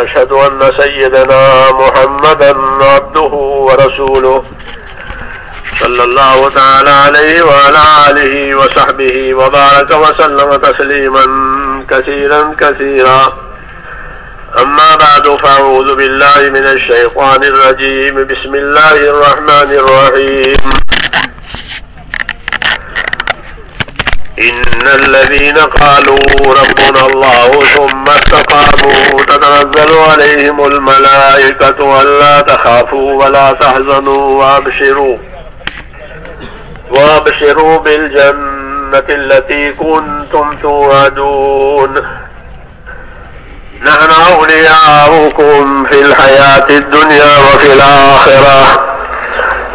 ونشهد أن سيدنا محمدا عبده ورسوله صلى الله تعالى عليه وعلى آله وصحبه وبارك وسلم تسليما كثيرا كثيرا. أما بعد، فأعوذ بالله من الشيطان الرجيم. بسم الله الرحمن الرحيم. إن الذين قالوا ربنا الله ثم استقاموا تتنزل عليهم الملائكة ولا تخافوا ولا تحزنوا وابشروا وابشروا بالجنة التي كنتم توعدون نحن أولياؤكم في الحياة الدنيا وفي الآخرة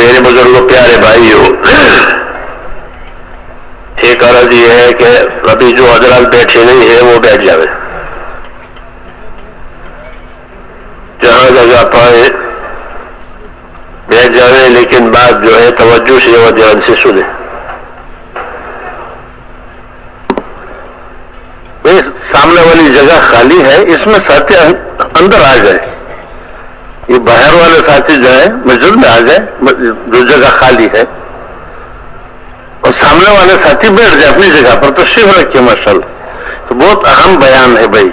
میرے بزرگوں پیارے بھائیوں ایک عرض یہ ہے کہ ابھی جو حضرات بیٹھے نہیں ہیں، وہ بیٹھ جائے جہاں جگہ پائے بیٹھ جائے لیکن بات جو ہے، توجہ سے اور دھیان سے سنیں۔ سامنے والی جگہ خالی ہے، اس میں ساتھی اندر آ جائے یہ باہر والے ساتھی جو ہے مسجد میں آ جائے جو جگہ خالی ہے۔ اور سامنے والے ساتھی بیٹھ جائے اپنی جگہ پر تو شیو رکھیے ماشاء اللہ تو بہت اہم بیان ہے بھائی۔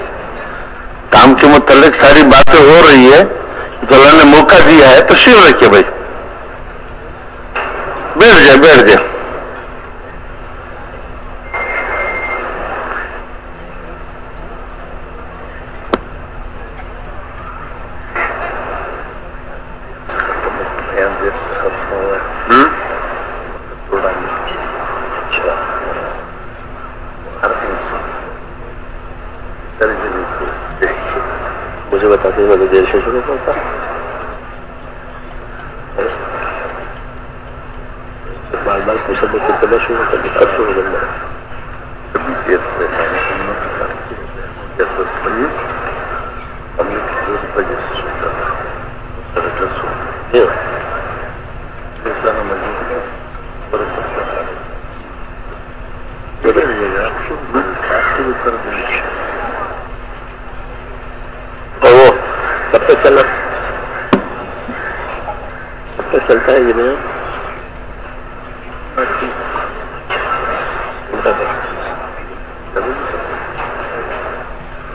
کام کے متعلق ساری باتیں ہو رہی ہے تو اللہ نے موقع دیا ہے تو شیو رکھیے بھائی۔ بیٹھ جائے بیٹھ جائے مجھے بتا دیں میں دیر سے شروع کرتا بار بار پوچھا تو کتنا شروع کر دیا کب شروع کرنا ہم نے کتنے بجے سے سوچا تھا وہ کب تک کب تک چلتا ہے یہ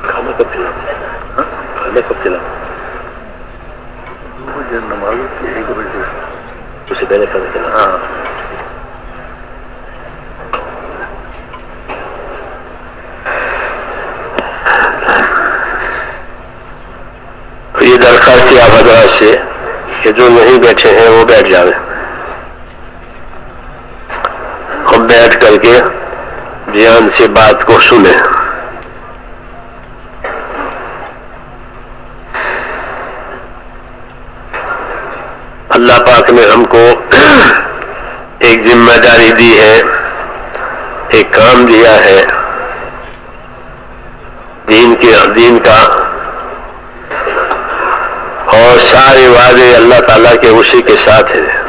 کھانا کب کھلا کھانا کب کھلا نماز ایک بجے اس سے پہلے کھانا کھلا ہاں یہ درخواست تھی آپ حضرات سے کہ جو نہیں بیٹھے ہیں وہ بیٹھ جائے اور بیٹھ کر کے دھیان سے بات کو سنیں۔ اللہ پاک نے ہم کو ایک ذمہ داری دی ہے، ایک کام دیا ہے۔ دین کے، دین کا اور سارے اللہ تعالیٰ کے اسی کے ساتھ ہیں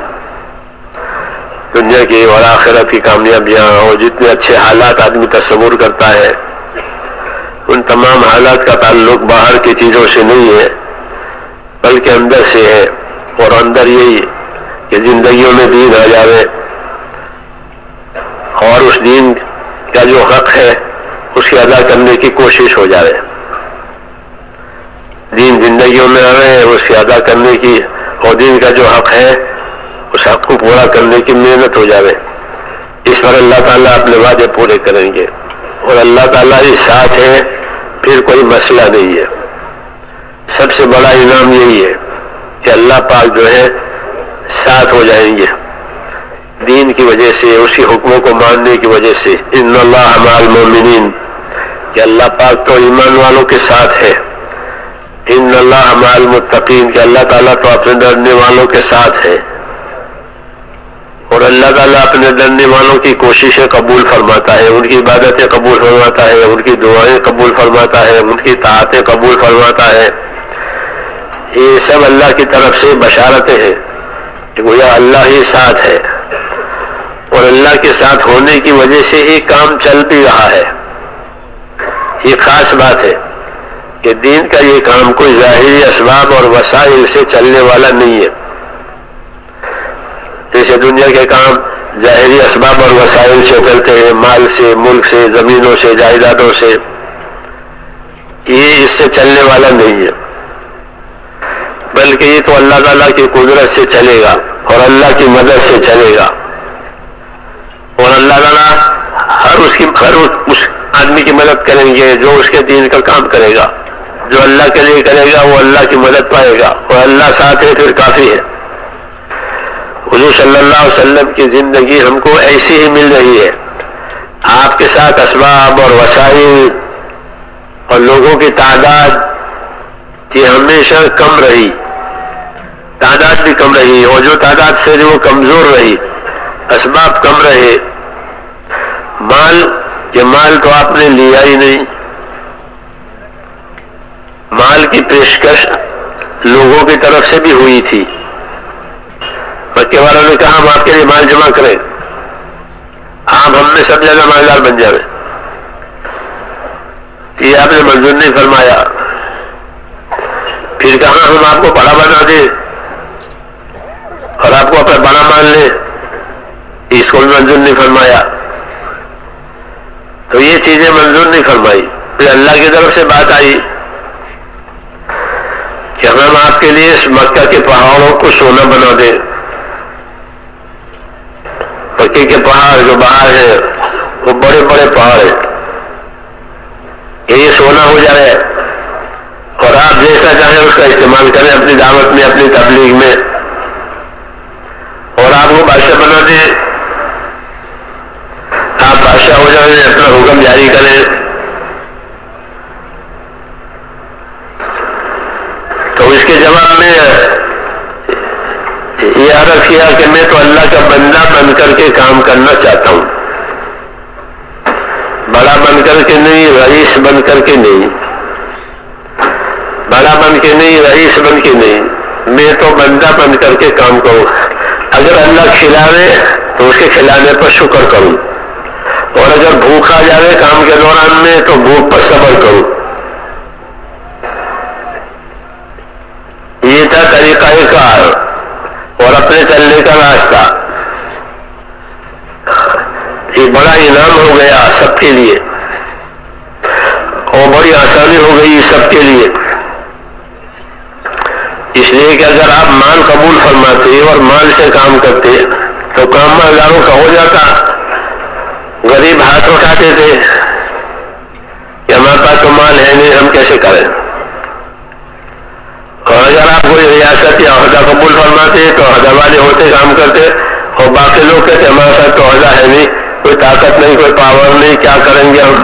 دنیا کی اور آخرت کی کامیابیاں اور جتنے اچھے حالات آدمی تصور کرتا ہے، ان تمام حالات کا تعلق باہر کی چیزوں سے نہیں ہے، بلکہ اندر سے ہے۔ اور اندر یہی کہ زندگیوں میں دین آ جاوے۔ اور اس دین کا جو حق ہے، اس کی ادا کرنے کی کوشش ہو جائے زندگیوں میں آئے اس کی ادا کرنے کی اور دین کا جو حق ہے، اس حق کو پورا کرنے کی محنت ہو جائے اس پر اللہ تعالیٰ اپنے وعدے پورے کریں گے۔ اور اللہ تعالیٰ ہی ساتھ ہے پھر کوئی مسئلہ نہیں ہے۔ سب سے بڑا انعام یہی ہے کہ اللہ پاک جو ہے، ساتھ ہو جائیں گے۔ دین کی وجہ سے، اسی حکموں کو ماننے کی وجہ سے۔ ان اللہ مع المومنین کے کو ماننے کی وجہ سے اللہ کہ اللہ پاک تو ایمان والوں کے ساتھ ہے۔ اللہ متقین، کہ اللہ تعالیٰ تو اپنے ڈرنے والوں کے ساتھ ہے۔ اور اللہ تعالیٰ اپنے ڈرنے والوں کی کوششیں قبول فرماتا ہے، ان کی عبادتیں قبول فرماتا ہے، ان کی دعائیں قبول فرماتا ہے، ان کی طاعتیں قبول فرماتا ہے۔ یہ سب اللہ کی طرف سے بشارتیں ہیں کہ گویا اللہ ہی ساتھ ہے۔ اور اللہ کے ساتھ ہونے کی وجہ سے ہی کام چل بھی رہا ہے۔ یہ خاص بات ہے۔ کہ دین کا یہ کام کوئی ظاہری اسباب اور وسائل سے چلنے والا نہیں ہے۔ جیسے دنیا کے کام ظاہری اسباب اور وسائل سے چلتے ہیں، مال سے، ملک سے، زمینوں سے، جائیدادوں سے۔ یہ اس سے چلنے والا نہیں ہے۔ بلکہ یہ تو اللہ تعالیٰ کی قدرت سے چلے گا اور اللہ کی مدد سے چلے گا۔ اور اللہ تعالیٰ ہر اس کی، ہر اس آدمی کی مدد کریں گے جو اس کے دین کا کام کرے گا۔ جو اللہ کے لیے کرے گا وہ اللہ کی مدد پائے گا اور اللہ ساتھ ہے پھر کافی ہے۔ حضور صلی اللہ علیہ وسلم کی زندگی ہم کو ایسی ہی مل رہی ہے۔ آپ کے ساتھ اسباب اور وسائل اور لوگوں کی تعداد کی ہمیشہ کم رہی۔ تعداد بھی کم رہی اور جو تعداد سے وہ کمزور رہی، اسباب کم رہے۔ مال، یہ مال تو آپ نے لیا ہی نہیں۔ مال کی پیشکش لوگوں کی طرف سے بھی ہوئی تھی۔ مکے والوں نے کہا، ہم آپ کے لیے مال جمع کریں۔ آپ ہم نے سب جگہ مالدار بن جائے یہ آپ نے منظور نہیں فرمایا۔ پھر کہاں ہم آپ کو بڑا بنا دیں اور آپ کو اپنا بڑا مان لیں؟ اس کو بھی منظور نہیں فرمایا۔ تو یہ چیزیں منظور نہیں فرمائی۔ پھر اللہ کی طرف سے بات آئی۔ کہ ہم آپ کے لیے اس مکہ کے پہاڑوں کو سونا بنا دیں پکی کے پہاڑ جو باہر ہیں، وہ بڑے بڑے پہاڑ ہیں۔ یہ سونا ہو جائے۔ اور آپ جیسا چاہیں اس کا استعمال کریں اپنی دعوت میں، اپنی تبلیغ میں۔ اور آپ کو بادشاہ بنا دیں۔ آپ بادشاہ ہو جائیں، اپنا حکم جاری کریں تو اس کے جواب میں یہ عرض کیا کہ میں تو اللہ کا بندہ بن کر کے کام کرنا چاہتا ہوں۔ بڑا بن کر کے نہیں، رئیس بن کر کے نہیں۔ بڑا بن کے نہیں، رئیس بن کے نہیں۔ میں تو بندہ بن کر کے کام کروں۔ اگر اللہ کھلاوے تو اس کے کھلانے پر شکر کروں۔ اور اگر بھوک آ جائے کام کے دوران میں تو بھوک پر صبر کروں۔ یہ تھا طریقہ کار۔ اپنے چلنے کا راستہ۔ یہ بڑا انعام ہو گیا سب کے لیے۔ اور بڑی آسانی ہو گئی سب کے لیے۔ اس لیے کہ اگر آپ مال قبول فرماتے اور مال سے کام کرتے تو کام ہزاروں کا ہو جاتا۔ غریب ہاتھ اٹھاتے تھے کہ ہمارے پاس تو مال ہے نہیں، ہم کیسے کریں اور اگر آپ کوئی یا عہدہ قبول فرماتے تو عہدہ والے ہوتے کام کرتے اور باقی لوگ کہتے ہمارے ساتھ تو عہدہ ہے نہیں، کوئی طاقت نہیں، کوئی پاور نہیں، کیا کریں گے ہم؟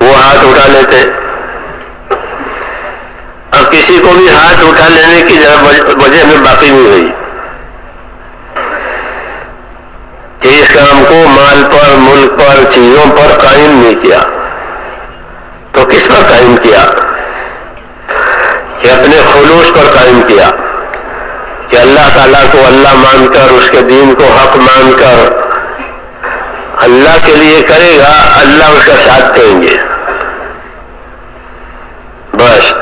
وہ ہاتھ اٹھا لیتے۔ اب کسی کو بھی ہاتھ اٹھا لینے کی وجہ میں باقی نہیں رہی۔ کہ اس کام کو مال پر، ملک پر، چیزوں پر قائم نہیں کیا۔ تو کس پر قائم کیا؟ کہ اپنے خلوص پر کہ اللہ تعالیٰ کو اللہ مان کر، اس کے دین کو حق مان کر اللہ کے لیے کرے گا، اللہ اس کا ساتھ دیں گے۔ بس۔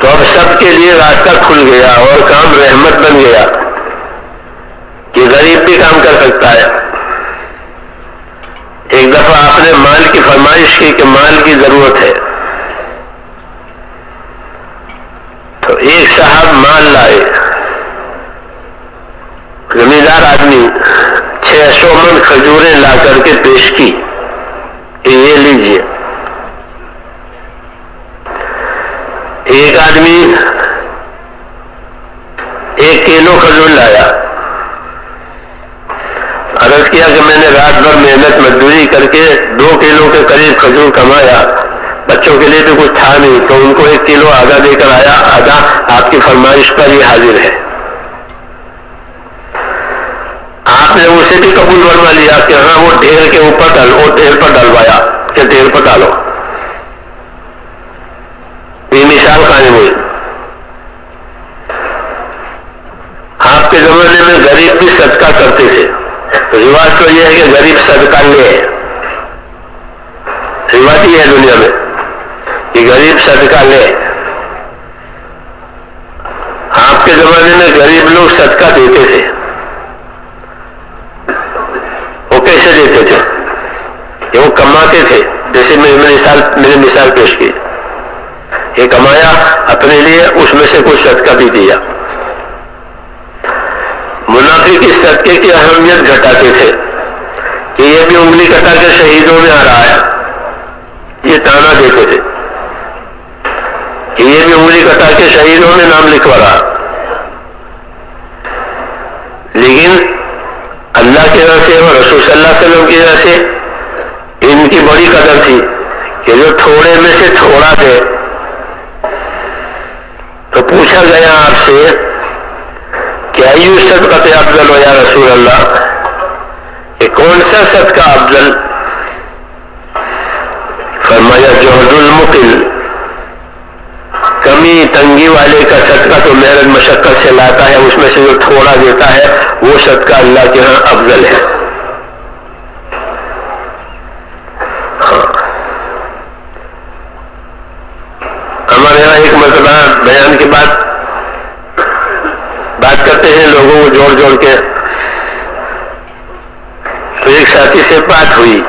تو اب سب کے لیے راستہ کھل گیا اور کام رحمت بن گیا کہ غریب بھی کام کر سکتا ہے۔ ایک دفعہ آپ نے مال کی فرمائش کی کہ مال کی ضرورت ہے۔ تو ایک صاحب مال لائے زمیندار آدمی چھ سو من کھجوریں لا کر کے پیش کی۔ بیان کے بعد بات کرتے ہیں لوگوں کو جوڑ جوڑ کے۔ تو ایک ساتھی سے بات ہوئی۔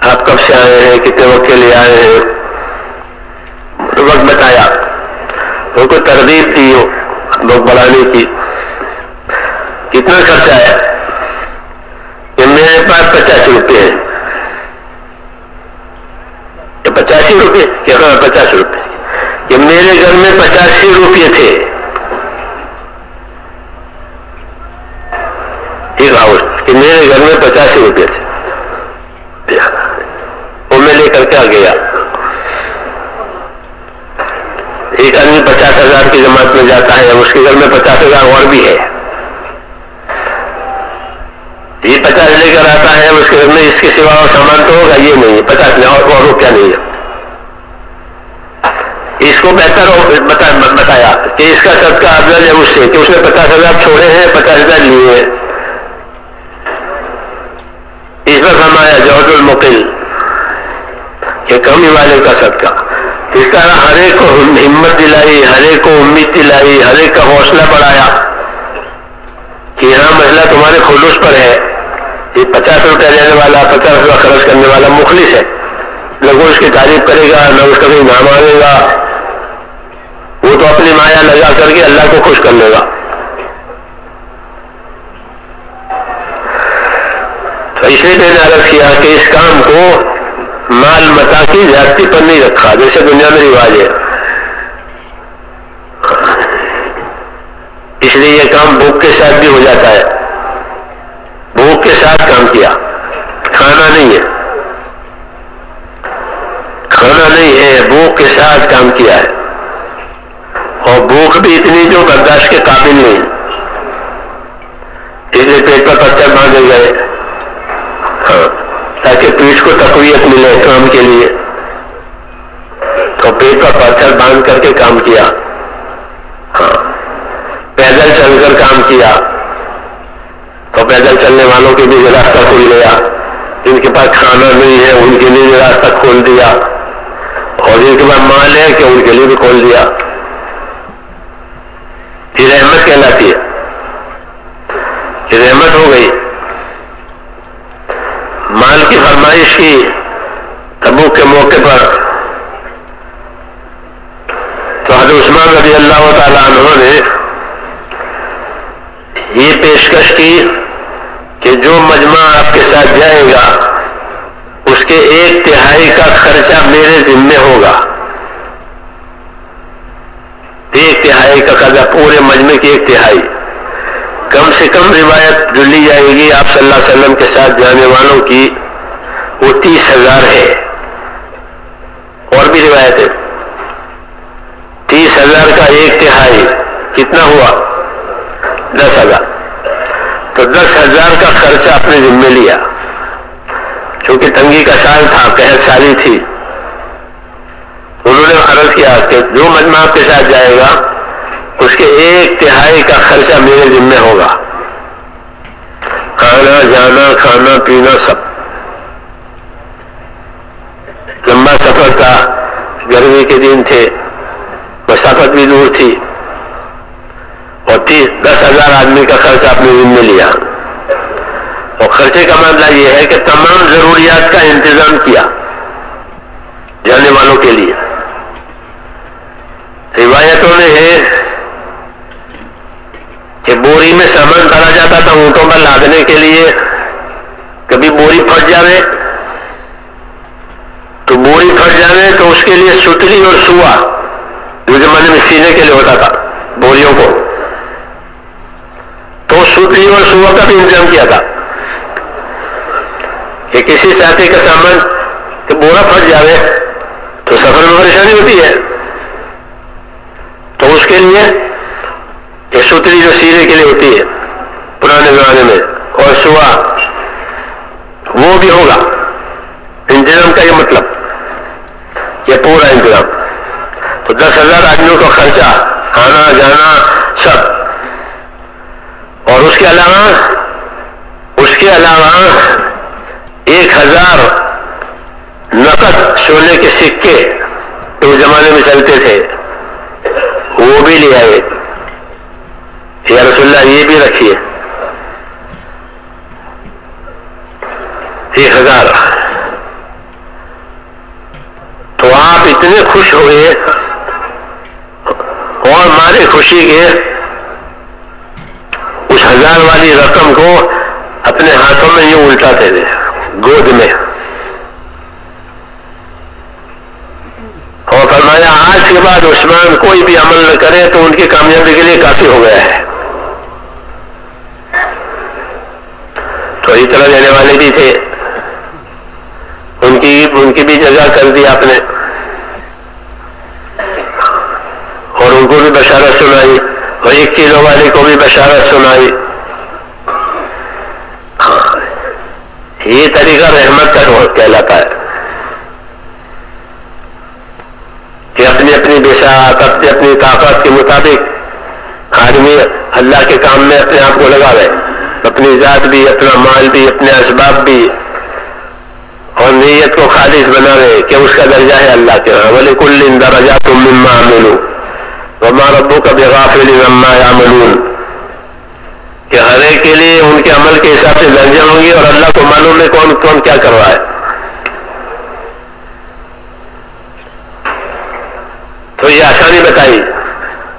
آپ کب سے آئے ہیں؟ کتنے وقت کے لیے آئے ہیں؟ وقت بتایا۔ ان کو ترغیب تھی لوگ بلانے کی۔ کتنا خرچہ ہے؟ کہ میرے پاس اللہ تعالیٰ عنہ نے یہ پیشکش کی کہ جو مجمع آپ کے ساتھ جائے گا، اس کے ایک تہائی کا خرچہ میرے ذمے ہوگا۔ ایک تہائی کا قرضہ پورے مجمع کی ایک تہائی۔ کم سے کم روایت جو لی جائے گی آپ صلی اللہ علیہ وسلم کے ساتھ جانے والوں کی، وہ تیس ہزار ہے۔ اور بھی روایت ہے سال تھا قحط سالی تھی۔ انہوں نے عرض کیا کہ جو مجمع آپ کے ساتھ جائے گا، اس کے ایک تہائی کا خرچہ میرے ذمے ہوگا۔ آنا جانا، کھانا، پینا سب۔ لمبا سفر تھا، گرمی کے دن تھے، مسافت بھی دور تھی۔ اور تیس، دس ہزار آدمی کا خرچ آپ نے ذمہ لیا۔ اور خرچے کا مطلب یہ ہے کہ تمام ضروریات کا انتظام کیا جانے والوں کے لیے۔ روایتوں میں ہے کہ بوری میں سامان ڈالا جاتا تھا اونٹوں پر لادنے کے لیے۔ کبھی بوری پھٹ جاوے، تو بوری پھٹ جاوے تو اس کے لیے ستری اور سوا، جو زمانے میں سینے کے لیے ہوتا تھا بوریوں کو۔ تو ستری اور سوا کا بھی انتظام کیا تھا۔ کہ کسی ساتھی کا سامان کہ بورا پھٹ جاوے تو سفر میں پریشانی ہوتی ہے تو اس کے لیے یہ ستری جو سینے کے لیے ہوتی ہے پرانے زمانے میں اور سوا وہ بھی ہوگا انتظام کا یہ مطلب یہ پورا انتظام تو دس ہزار آدمیوں کا خرچہ آنا جانا سب اور اس کے علاوہ اس کے علاوہ ایک ہزار نقد سونے کے سکے جو زمانے میں چلتے تھے وہ بھی لے آئے یا رسول اللہ یہ بھی رکھیے ایک ہزار تو آپ اتنے خوش ہوئے اور مارے خوشی کے اس ہزار والی رقم کو اپنے ہاتھوں میں یوں الٹاتے تھے گود میں اور فرمایا آج کے بعد عثمان کوئی بھی عمل نہ کرے تو ان کی کامیابی کے لیے کافی ہو گیا ہے تو اس طرح دینے والے بھی تھے ان کی بھی جگہ کر دی آپ نے۔ اور ان کو بھی بشارت سنائی۔ اور ایک کلو والے کو بھی بشارت سنائی۔ یہ طریقہ رحمت کا کہلاتا ہے۔ کہ اپنی اپنی بساط اپنی اپنی طاقت کے مطابق آدمی اللہ کے کام میں اپنے آپ کو لگا رہے اپنی ذات بھی، اپنا مال بھی، اپنے اسباب بھی۔ نیت کو خالص بنا رہے کہ اس کا درجہ ہے اللہ کے ہاں۔ بولے کل درجہ تم مما ملو وما ربو کا بغافل مما یعملون کہ ہر ایک کے لیے ان کے عمل کے حساب سے درجے ہوں گے اور اللہ کو معلوم ہے کون کون کیا کر رہا ہے۔ تو یہ آسانی بتائی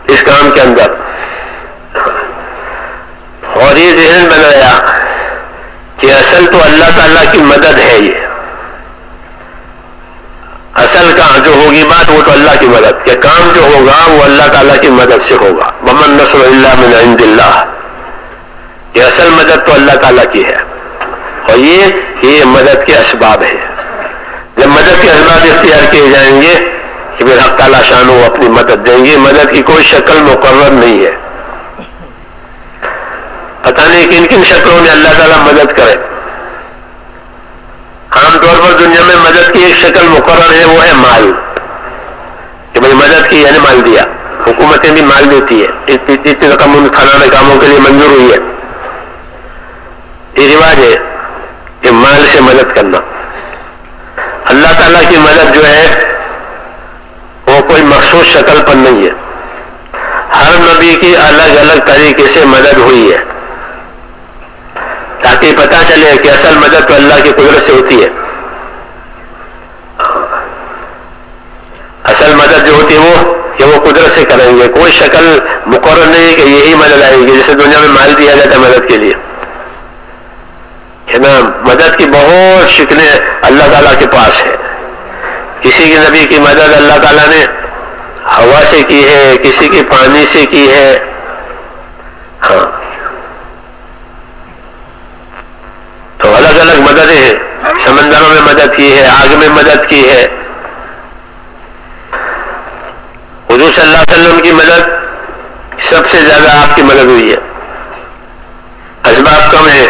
اس کام کے اندر۔ اور یہ ذہن بنایا کہ اصل تو اللہ تعالیٰ کی مدد ہے یہ اصل کا جو ہوگی بات وہ تو اللہ کی مدد کہ کام جو ہوگا وہ اللہ تعالیٰ کی مدد سے ہوگا۔ ممن نصر اللہ من عند اللہ یہ اصل مدد تو اللہ تعالیٰ کی ہے۔ اور یہ یہ مدد کے اسباب ہے جب مدد کے اسباب اختیار کیے جائیں گے کہ پھر حق تعالیٰ شان وہ اپنی مدد دیں گے۔ مدد کی کوئی شکل مقرر نہیں ہے۔ پتہ نہیں کن کن شکلوں میں اللہ تعالیٰ مدد کرے۔ عام طور پر دنیا میں مدد کی ایک شکل مقرر ہے، وہ ہے مال۔ کہ کی یعنی مال دیا۔ حکومتیں بھی مال دیتی ہے۔ اتنی رقم ان فلانے کاموں کے لیے منظور ہوئی ہے۔ یہ رواج ہے کہ مال سے مدد کرنا۔ اللہ تعالیٰ کی مدد جو ہے، وہ کوئی مخصوص شکل پر نہیں ہے۔ ہر نبی کی الگ الگ طریقے سے مدد ہوئی ہے۔ تاکہ پتا چلے کہ اصل مدد تو اللہ کی قدرت سے ہوتی ہے اصل مدد جو ہوتی وہ کہ وہ قدرت سے کریں گے۔ کوئی شکل مقرر نہیں کہ یہی مدد آئے گی جیسے دنیا میں مال دیا جاتا ہے مدد کے لیے۔ کہ نا مدد کی بہت شکلیں اللہ تعالیٰ کے پاس ہے کسی کی نبی کی مدد اللہ تعالیٰ نے ہوا سے کی ہے، کسی کی پانی سے کی ہے۔ ہاں۔ تو الگ الگ مددیں ہیں۔ سمندروں میں مدد کی ہے، آگ میں مدد کی ہے حضور صلی اللہ علیہ وسلم کی مدد سب سے زیادہ آپ کی مدد ہوئی ہے۔ اسباب کم ہے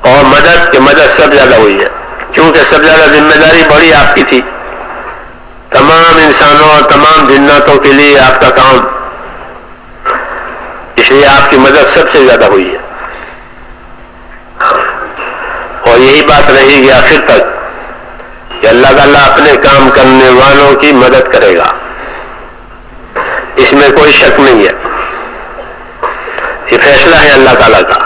اور مدد کی مدد سب زیادہ ہوئی ہے۔ کیونکہ سب زیادہ ذمہ داری بڑی آپ کی تھی۔ تمام انسانوں اور تمام جناتوں کے لیے آپ کا کام۔ اس لیے آپ کی مدد سب سے زیادہ ہوئی ہے۔ اور یہی بات رہے گی آخر تک کہ اللہ تعالیٰ اپنے کام کرنے والوں کی مدد کرے گا۔ اس میں کوئی شک نہیں ہے۔ یہ فیصلہ ہے اللہ تعالیٰ کا۔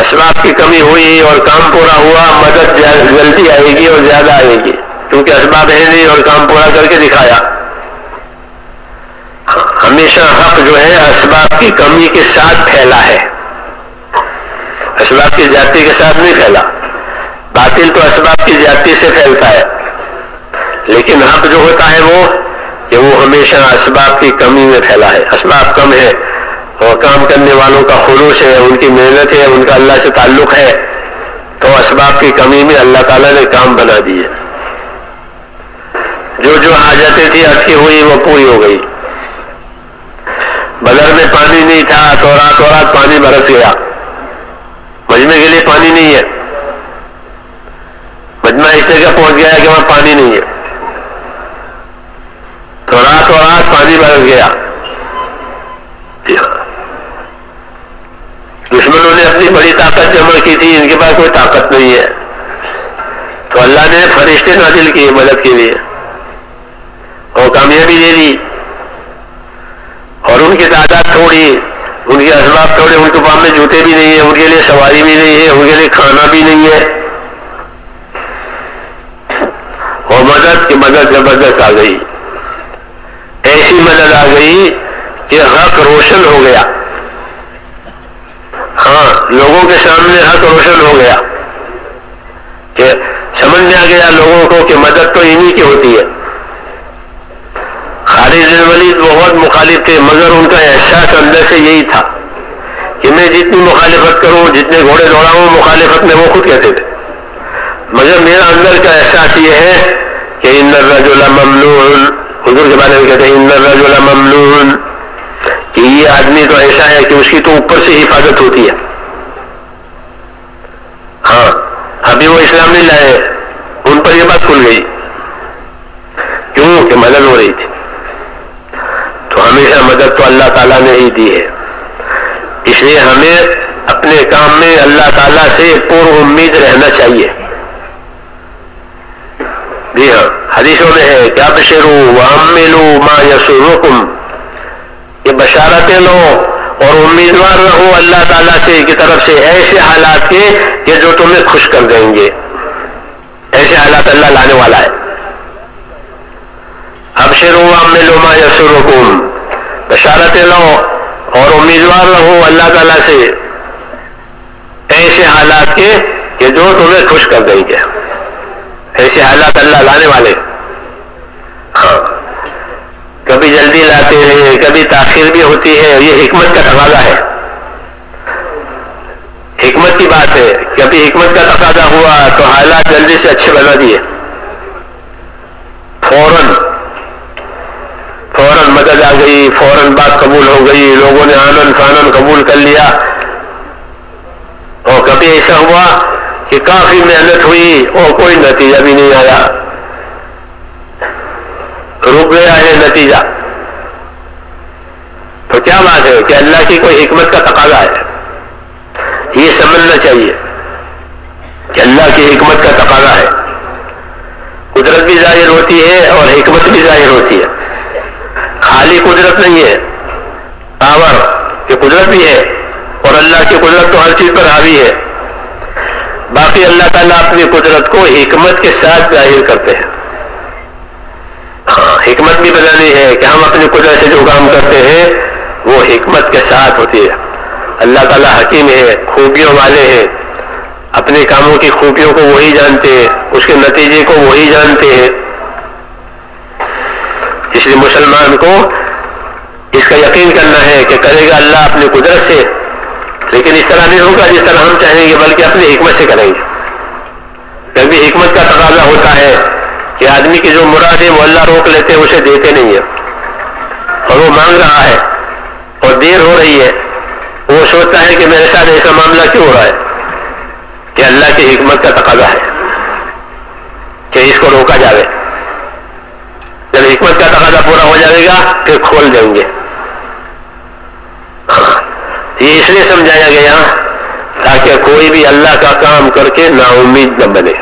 اسباب کی کمی ہوئی اور کام پورا ہوا، مدد جلدی آئے گی اور زیادہ آئے گی۔ کیونکہ اسباب ہے نہیں اور کام پورا کر کے دکھایا۔ ہمیشہ حق جو ہے، اسباب کی کمی کے ساتھ پھیلا ہے۔ اسباب کی زیادتی کے ساتھ نہیں پھیلا۔ باطل تو اسباب کی زیادتی سے پھیلتا ہے۔ لیکن حق جو ہوتا ہے وہ کہ وہ ہمیشہ اسباب کی کمی میں پھیلا ہے۔ اسباب کم ہے اور کام کرنے والوں کا خلوص ہے، ان کی محنت ہے، ان کا اللہ سے تعلق ہے۔ تو اسباب کی کمی میں اللہ تعالیٰ نے کام بنا دیے جو جو حاجتیں تھی اٹکی ہوئی وہ پوری ہو گئی۔ بدر میں پانی نہیں تھا تو رات و رات پانی برس گیا۔ مجمع کے لیے پانی نہیں ہے۔ مجمع اس جگہ پہنچ گیا کہ وہاں پانی نہیں ہے۔ تو رات و رات پانی برس گیا۔ دشمنوں نے اپنی بڑی طاقت جمع کی تھی، ان کے پاس کوئی طاقت نہیں ہے۔ تو اللہ نے فرشتے نازل کیے مدد کے لیے۔ اور کامیابی دے دی اور ان کی تعداد تھوڑی، ان کے اسباب تھوڑے، ان کے پاس میں جوتے بھی نہیں ہیں، ان کے لیے سواری بھی نہیں ہے، ان کے لیے کھانا بھی نہیں ہے۔ اور مدد کی مدد زبردست آ گئی۔ ایسی مدد آ گئی کہ حق روشن ہو گیا۔ ہاں لوگوں کے سامنے حق روشن ہو گیا۔ کہ سمجھ میں آ گیا لوگوں کو کہ مدد تو انہی کی ہوتی ہے۔ خالد ولید بہت مخالف تھے، مگر ان کا احساس اندر سے یہی تھا کہ میں جتنی مخالفت کروں، جتنے گھوڑے دوڑاؤں، مخالفت میں وہ خود کہتے تھے۔ مگر میرا اندر کا احساس یہ ہے کہ ان الرجل ممنون حضور کے بارے میں کہتے ہیں الرجل ممنون. کہ یہ آدمی تو ایسا ہے کہ اس کی تو اوپر سے حفاظت ہوتی ہے۔ ہاں ابھی وہ اسلام نہیں لائے، ان پر یہ بات کھل گئی۔ کیوں؟ کہ مدد ہو رہی تھی۔ تو ہمیشہ مدد تو اللہ تعالیٰ نے ہی دی ہے۔ اس لیے ہمیں اپنے کام میں اللہ تعالیٰ سے پور امید رہنا چاہیے۔ جی ہاں۔ حدیثوں میں ہے کیا بشرو واملو ما یسرکم۔ یہ بشارتیں لو اور امیدوار رہو اللہ تعالیٰ سے، کی طرف سے ایسے حالات کے کہ جو تمہیں خوش کر دیں گے۔ ایسے حالات اللہ لانے والا ہے۔ اب شروع ملو ما یسرکم۔ بشارتیں لو اور امیدوار رہو اللہ تعالیٰ سے ایسے حالات کے کہ جو تمہیں خوش کر دیں گے۔ ایسے حالات اللہ لانے والے۔ ہاں۔ کبھی جلدی لاتے ہیں، کبھی تاخیر بھی ہوتی ہے، یہ حکمت کا تقاضا ہے۔ حکمت کی بات ہے، کبھی حکمت کا تقاضا ہوا تو حالات جلدی سے اچھے بنا دیے۔ فوراً فوراً مدد آ گئی، فوراً بات قبول ہو گئی، لوگوں نے آنند فانند قبول کر لیا۔ اور کبھی ایسا ہوا کہ کافی محنت ہوئی اور کوئی نتیجہ بھی نہیں آیا۔ رک گیا ہے نتیجہ۔ تو کیا بات ہے کہ اللہ کی کوئی حکمت کا تقاضا ہے؟ یہ سمجھنا چاہیے کہ اللہ کی حکمت کا تقاضا ہے۔ قدرت بھی ظاہر ہوتی ہے اور حکمت بھی ظاہر ہوتی ہے۔ خالی قدرت نہیں ہے، پاور کہ قدرت بھی ہے اور اللہ کی قدرت تو ہر چیز پر حاوی ہے۔ باقی اللہ تعالیٰ اپنی قدرت کو حکمت کے ساتھ ظاہر کرتے ہیں۔ ہاں حکمت بھی بتانی ہے کہ ہم اپنی قدرت سے جو کام کرتے ہیں، وہ حکمت کے ساتھ ہوتی ہے۔ اللہ تعالیٰ حکیم ہے، خوبیوں والے ہیں۔ اپنے کاموں کی خوبیوں کو وہی جانتے ہیں، اس کے نتیجے کو وہی جانتے ہیں۔ اس لیے مسلمان کو اس کا یقین کرنا ہے کہ کرے گا اللہ اپنی قدرت سے۔ لیکن اس طرح نہیں ہوگا جس طرح ہم چاہیں گے، بلکہ اپنی حکمت سے کریں گے۔ کبھی حکمت کا تقاضا ہوتا ہے کہ آدمی کی جو مراد ہے وہ اللہ روک لیتے ہیں، اسے دیتے نہیں ہے اور وہ مانگ رہا ہے اور دیر ہو رہی ہے، وہ سوچتا ہے کہ میرے ساتھ ایسا معاملہ کیوں ہو رہا ہے؟ کہ اللہ کی حکمت کا تقاضا ہے کہ اس کو روکا جائے جب حکمت کا تقاضا پورا ہو جائے گا، پھر کھول دیں گے۔ یہ اس لیے سمجھایا گیا تاکہ کوئی بھی اللہ کا کام کر کے نا امید نہ بنے۔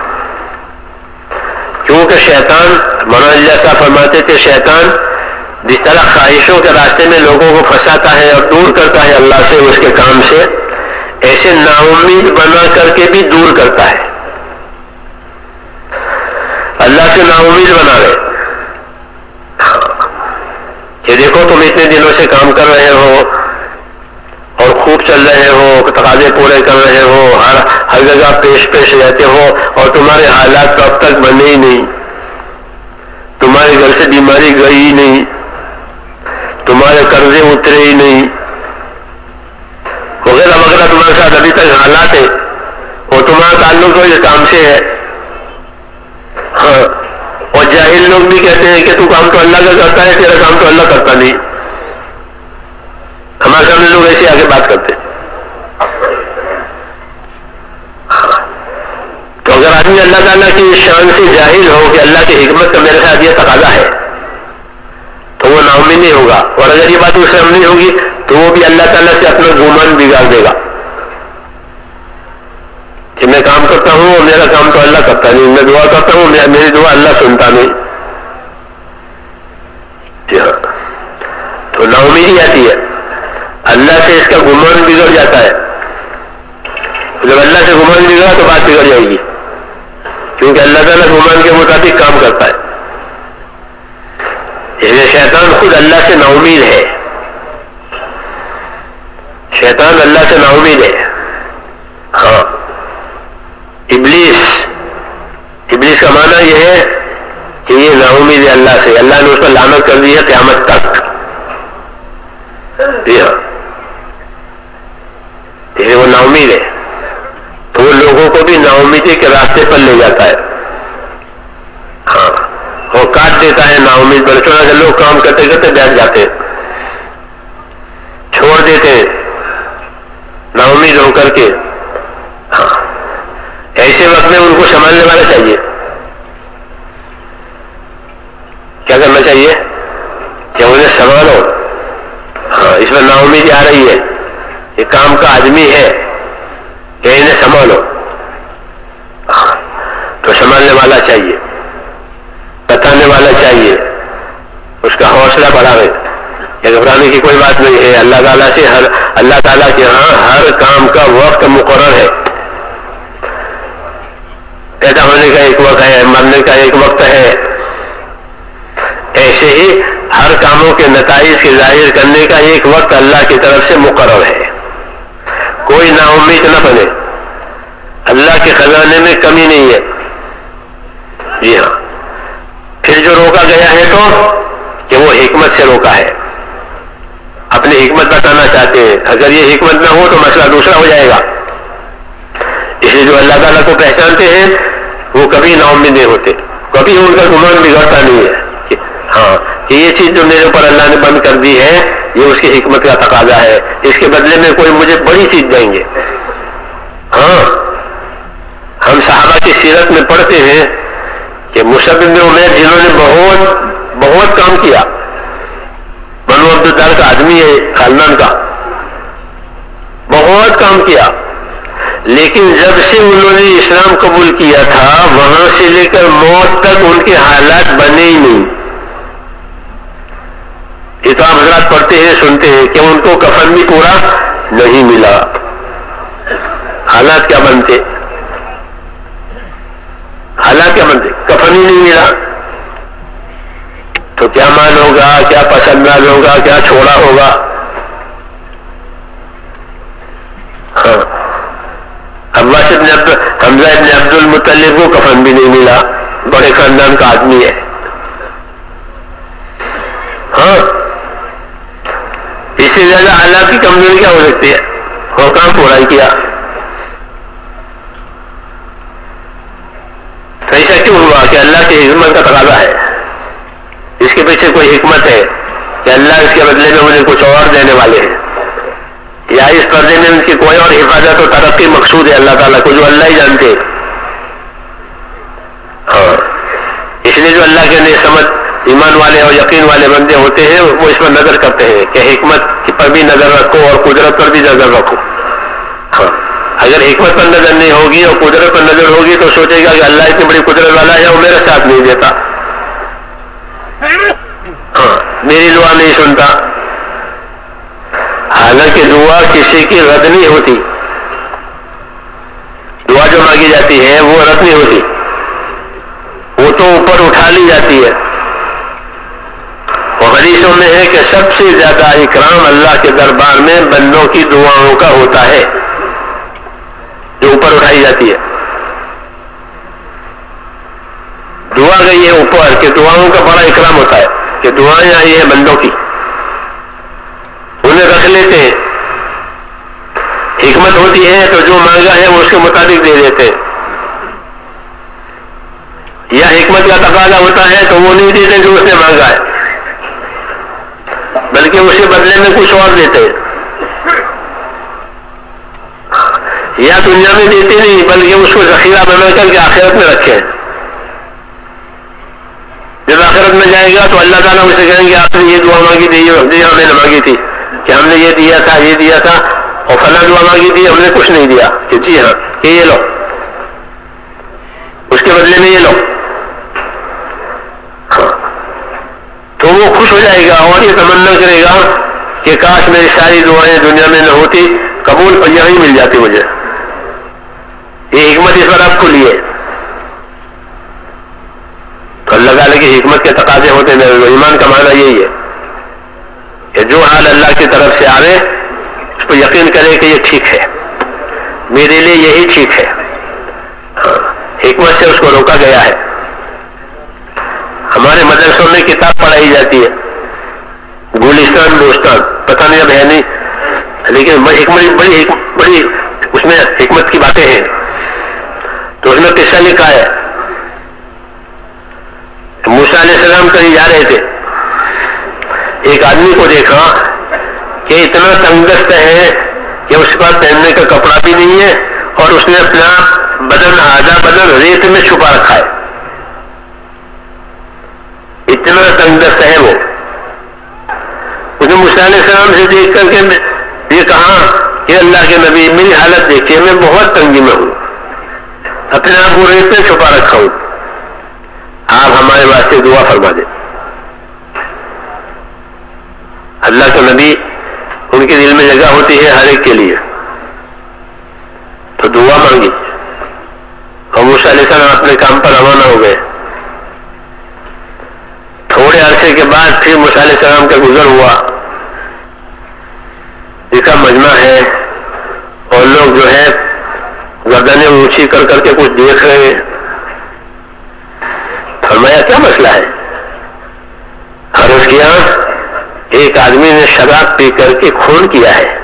کیونکہ شیطان منوج جیسا فرماتے تھے، شیطان جس طرح خواہشوں کے راستے میں لوگوں کو پھنساتا ہے اور دور کرتا ہے اللہ سے، اس کے کام سے، ایسے نا امید بنا کر کے بھی دور کرتا ہے۔ اللہ سے نا امید بنا رہے کہ دیکھو تم اتنے دنوں سے کام کر رہے ہو۔ چل رہے ہو تقاضے پورے کر رہے ہو، ہر ہر جگہ پیش پیش رہتے ہو اور تمہارے حالات تو اب تک بنے ہی نہیں۔ تمہارے گھر سے بیماری گئی ہی نہیں۔ تمہارے قرضے اترے ہی نہیں۔ وغیرہ وغیرہ تمہارے ساتھ ابھی تک حالات ہیں۔ اور تمہارا تعلق تو اس کام سے ہے۔ ہاں۔ اور جاہل لوگ بھی کہتے ہیں کہ تو کام تو اللہ کا کرتا ہے، تیرا کام تو اللہ کرتا نہیں۔ ہمارے سامنے لوگ ایسے آگے بات کرتے تو اگر آدمی اللہ تعالیٰ کی شان سے جاہل ہو کہ اللہ کی حکمت کا میرے ساتھ یہ تقاضا ہے، تو وہ نامی نہیں ہوگا۔ اور اگر یہ بات اس سے نہیں ہوگی، تو وہ بھی اللہ تعالیٰ سے اپنا گمان بگاڑ دے گا۔ کہ میں کام کرتا ہوں اور میرا کام تو اللہ کرتا نہیں میں دعا کرتا ہوں میری دعا اللہ سنتا نہیں۔ جی ہاں۔ تو نا امیدی آتی ہے۔ سے اس کا گمان بگڑ جاتا ہے۔ جب اللہ سے گمان بگڑا تو بات بگڑ جائے گی۔ کیونکہ اللہ تعالیٰ گمان کے مطابق کام کرتا ہے۔ اس لیے شیطان خود اللہ سے نا امید ہے۔ شیطان اللہ سے ناامید ہے۔ ہاں۔ ابلیس۔ ابلیس کا معنی یہ ہے کہ یہ نا امید ہے اللہ سے۔ اللہ نے اس پر لانت کر دی ہے قیامت تک جی ہاں وہ نا امید ہے تو وہ لوگوں کو بھی نا امیدی کے راستے پر لے جاتا ہے ہاں وہ کاٹ دیتا ہے نا امید پر چھوڑا کہ لوگ کام کرتے کرتے بیٹھ جاتے چھوڑ دیتے نا امید ہو کر کے ہاں ایسے وقت میں ان کو سنبھالنے والا چاہیے کیا کرنا چاہیے کہ انہیں سنبھالو ہاں اس میں نا امیدی آ رہی ہے یہ کام کا آدمی ہے کہ انہیں سنبھالو تو سنبھالنے والا چاہیے بتانے والا چاہیے اس کا حوصلہ بڑھاوے یہ گھبرانے کی کوئی بات نہیں ہے اللہ تعالیٰ سے ہر اللہ تعالیٰ کے ہاں ہر کام کا وقت مقرر ہے پیدا ہونے کا ایک وقت ہے مرنے کا ایک وقت ہے ایسے ہی ہر کاموں کے نتائج کے ظاہر کرنے کا ایک وقت اللہ کی طرف سے مقرر ہے کوئی نا امید نہ بنے اللہ کے خزانے میں کمی نہیں ہے جی ہاں پھر جو روکا گیا ہے تو کہ وہ حکمت سے روکا ہے اپنی حکمت بتانا چاہتے ہیں اگر یہ حکمت نہ ہو تو مسئلہ دوسرا ہو جائے گا اس لیے جو اللہ تعالیٰ کو پہچانتے ہیں وہ کبھی نا امید نہیں ہوتے کبھی ان کا گمان بگڑتا نہیں ہے ہاں کہ یہ چیز جو میرے اوپر اللہ نے بند کر دی ہے یہ اس کی حکمت کا تقاضا ہے اس کے بدلے میں کوئی مجھے بڑی چیز دیں گے ہاں ہم صحابہ کی سیرت میں پڑھتے ہیں کہ مشبد عمیر جنہوں نے بہت بہت کام کیا بنو عبدالدار کا آدمی ہے خاندان کا۔ بہت کام کیا۔ لیکن جب سے انہوں نے اسلام قبول کیا تھا، وہاں سے لے کر موت تک ان کے حالات بنے ہی نہیں۔ یہ تو آپ حضرات پڑھتے ہیں، سنتے ہیں کہ ان کو کفن بھی پورا نہیں ملا۔ حالات کیا بنتے؟ حالات کیا بنتے؟ کفن ہی نہیں ملا۔ تو کیا مان ہوگا؟ کیا پسند ہوگا؟ کیا چھوڑا ہوگا ہاں عباس ابن عبد حمزہ ابن عبد المطلب کفن بھی نہیں ملا۔ بڑے خاندان کا آدمی ہے۔ ہاں۔ اس سے زیادہ حالات کی کمزوری کیا ہو سکتی ہے؟ وہ کام پورا کیا؟ ایسا کیوں ہوا کہ اللہ کی حکمت کا تقاضا ہے؟ اس کے پیچھے کوئی حکمت ہے کہ اللہ اس کے بدلے میں مجھے کچھ اور دینے والے ہیں؟ یا اس پردے میں ان کی کوئی اور حفاظت و ترقی مقصود ہے اللہ تعالیٰ کو جو اللہ ہی جانتے ہاں اس لیے جو اللہ کے نئے سمجھ ایمان والے اور یقین والے بندے ہوتے ہیں، وہ اس پر نظر کرتے ہیں کہ حکمت پر بھی نظر رکھو اور قدرت پر بھی نظر رکھو۔ ہاں۔ اگر حکمت پر نظر نہیں ہوگی اور قدرت پر نظر ہوگی تو سوچے گا کہ اللہ اتنی بڑی قدرت والا ہے وہ میرے ساتھ نہیں دیتا۔ ہاں۔ میری دعا نہیں سنتا۔ حالانکہ دعا کسی کی رد نہیں ہوتی۔ دعا جو مانگی جاتی ہے، وہ رد نہیں ہوتی۔ اوپر اٹھا لی جاتی ہے۔ حدیثوں میں ہے کہ سب سے زیادہ اکرام اللہ کے دربار میں بندوں کی دعاؤں کا ہوتا ہے، جو اوپر اٹھائی جاتی ہے۔ دعا گئی ہے اوپر کہ دعاؤں کا بڑا اکرام ہوتا ہے، کہ دعائیں آئی ہیں بندوں کی۔ انہیں رکھ لیتے ہیں۔ حکمت ہوتی ہے تو جو مانگا ہے وہ اس کے مطابق دے دیتے ہیں۔ یا حکمت کا تقاضا ہوتا ہے تو وہ نہیں دیتے جو اس نے مانگا ہے۔ بلکہ اسے بدلے میں کچھ اور دیتے۔ یا دنیا میں دیتے نہیں، بلکہ اس کو ذخیرہ بنا کر کے آخرت میں رکھے۔ جب آخرت میں جائے گا تو اللہ تعالیٰ اسے کہیں گے، آپ نے یہ دعا مانگی تھی، یہ ہم نے مانگی تھی کہ ہم نے یہ دیا تھا، یہ دیا تھا۔ اور فلاں دعا مانگی تھی، ہم نے کچھ نہیں دیا۔ کہ جی ہاں کہ یہ لو۔ اس کے بدلے میں یہ لو تو وہ خوش ہو جائے گا، اور یہ تمنا کرے گا کہ کاش میری ساری دعائیں دنیا میں نہ ہوتی، قبول اور یہی مل جاتی مجھے۔ یہ حکمت اس پر آپ کو لیے۔ تو اللہ تعالیٰ کی حکمت کے تقاضے ہوتے ہیں۔ ایمان کا معنی یہی ہے کہ جو حال اللہ کی طرف سے آئے اس کو یقین کرے کہ یہ ٹھیک ہے۔ میرے لیے یہی ٹھیک ہے۔ ہاں، حکمت سے اس کو روکا گیا ہے۔ ہمارے مدرسوں میں کتاب پڑھائی جاتی ہے۔ گولستان، دوستان، پتہ نہیں اب ہے نہیں، لیکن حکمت، بڑی بڑی اس میں حکمت کی باتیں ہیں۔ تو اس میں قصہ لکھا ہے۔ موسا علیہ السلام کہیں جا رہے تھے۔ ایک آدمی کو دیکھا کہ اتنا تنگ دست ہے کہ اس پاس پہننے کا کپڑا بھی نہیں ہے اور اس نے اپنا بدن، آدھا بدن ریت میں چھپا رکھا ہے۔ اتنا تنگ دست ہے۔ وہ علیہ السلام سے دیکھ کر کے یہ کہا کہ اللہ کے نبی، میری حالت دیکھیے، میں بہت تنگی میں ہوں۔ اپنے آپ کو ریت میں چھپا رکھا ہوں۔ آپ ہمارے واسطے دعا فرما دیں۔ اللہ کے نبی ان کے دل میں جگہ ہوتی ہے ہر ایک کے لیے۔ تو دعا مانگی۔ اور علیہ السلام اپنے کام پر روانہ ہو گئے تھوڑے عرصے کے بعد پھر علیہ السلام کا گزر ہوا۔ جس کا مجمع ہے اور لوگ جو ہے گردنیں اونچی کر کر کے کچھ دیکھ رہے ہیں۔ فرمایا، کیا مسئلہ ہے؟ عرض کیا ایک آدمی نے شراب پی کر کے خون کیا ہے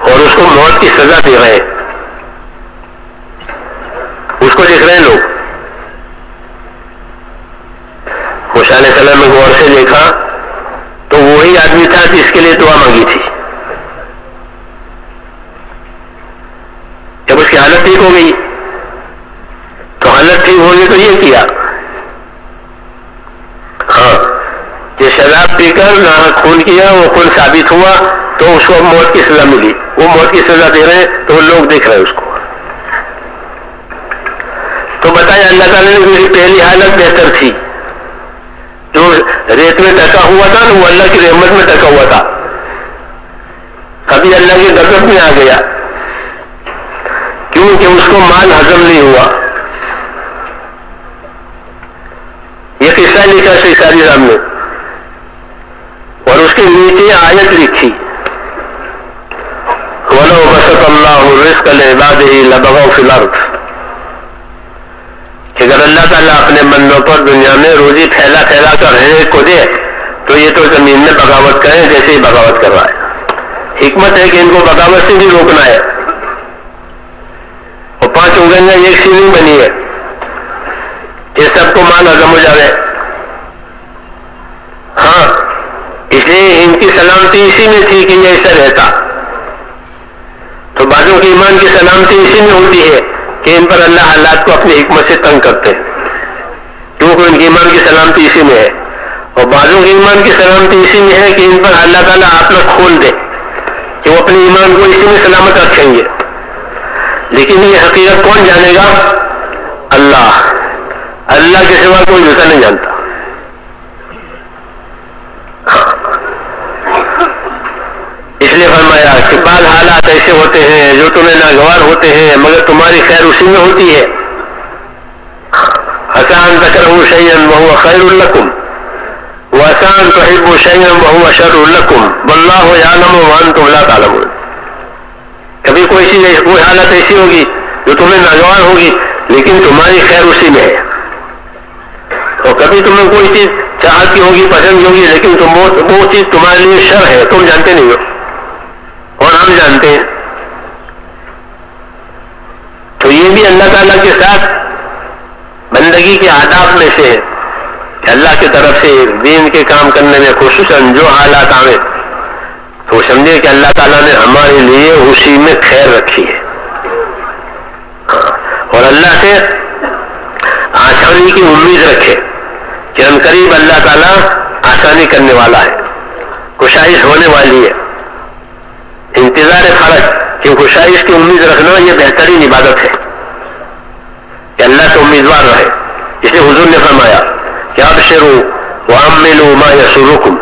اور اس کو موت کی سزا دے رہے اس کو دیکھ رہے ہیں لوگ علیہ السلام نے غور سے دیکھا تو وہی آدمی تھا جس کے لیے دعا مانگی تھی جب اس کی حالت ٹھیک ہو گئی تو حالت ٹھیک ہوگی تو یہ کیا ہاں یہ شراب پی کر نہ خون کیا وہ خون ثابت ہوا تو اس کو موت کی سزا ملی۔ وہ موت کی سزا دے رہے ہیں تو وہ لوگ دیکھ رہے ہیں اس کو۔ تو بتائیں اللہ تعالیٰ نے میری پہلی حالت بہتر تھی۔ جو ریت میں ٹکا ہوا تھا نا وہ اللہ کی رحمت میں ٹکا ہوا تھا۔ کبھی اللہ کے غضب میں آ گیا۔ کیونکہ اس کو مال ہزم نہیں ہوا۔ یہ قصہ لکھا سی ساری رام نے کے نیچے آیت لکھی۔ بسط اللہ رزق العباد لبغوا فی الارض کہ اگر اللہ تعالیٰ اپنے بندوں پر دنیا میں روزی پھیلا پھیلا کر رہے کو دے تو یہ تو زمین میں بغاوت کریں جیسے ہی بغاوت کر رہا ہے۔ حکمت ہے کہ ان کو بغاوت سے بھی روکنا ہے۔ اور پانچ اگنیا ایک سیلی بنی ہے۔ یہ سب کو مان ہزم ہو جائے ہاں اس لیے ان کی سلامتی اسی میں تھی کہ یہ ایسا رہتا۔ تو بعضوں کے ایمان کی سلامتی اسی میں ہوتی ہے کہ ان پر اللہ حالات کو اپنی حکمت سے تنگ کرتے کیونکہ ان کے ایمان کی سلامتی اسی میں ہے۔ اور بعضوں کے ایمان کی سلامتی اسی میں ہے کہ ان پر اللہ تعالیٰ اپنا کھول دے کہ وہ اپنے ایمان کو اسی میں سلامت رکھیں گے۔ لیکن یہ حقیقت کون جانے گا؟ اللہ۔ اللہ کے سوا کوئی دوسرا نہیں جانتا اس لیے فرمایا کہ بعض حالات ایسے ہوتے ہیں جو تمہیں ناگوار ہوتے ہیں، مگر تمہاری خیر اسی میں ہوتی ہے۔ آسان تکر شعین بہو خیر القم وہ آسان تو شعین بہو اشر القم بلّہ ہو عالم و مان تو اللہ تعالم کبھی کوئی چیز، کوئی حالت ایسی ہوگی جو تمہیں ناگوار ہوگی، لیکن تمہاری خیر اسی میں ہے۔ اور کبھی تمہیں کوئی چیز چاہتی ہوگی، پسند ہوگی، لیکن تم وہ چیز تمہارے لیے شر ہے، تم جانتے نہیں ہو۔ اور ہم جانتے ہیں تو یہ بھی اللہ تعالیٰ کے ساتھ بندگی کے آداب میں سے کہ اللہ کی طرف سے دین کے کام کرنے میں خصوصاً جو حالات آئے، تو سمجھے کہ اللہ تعالیٰ نے ہمارے لیے اسی میں خیر رکھی ہے۔ اور اللہ سے آسانی کی امید رکھے کہ ہم قریب اللہ تعالیٰ آسانی کرنے والا ہے، کشائش ہونے والی ہے۔ انتظار فرق کہ کشائش کی امید رکھنا یہ بہترین عبادت ہے۔ کہ اللہ سے امیدوار رہے۔ اس لیے حضور نے فرمایا، کہ اب شروع وام ملو ما یسرکم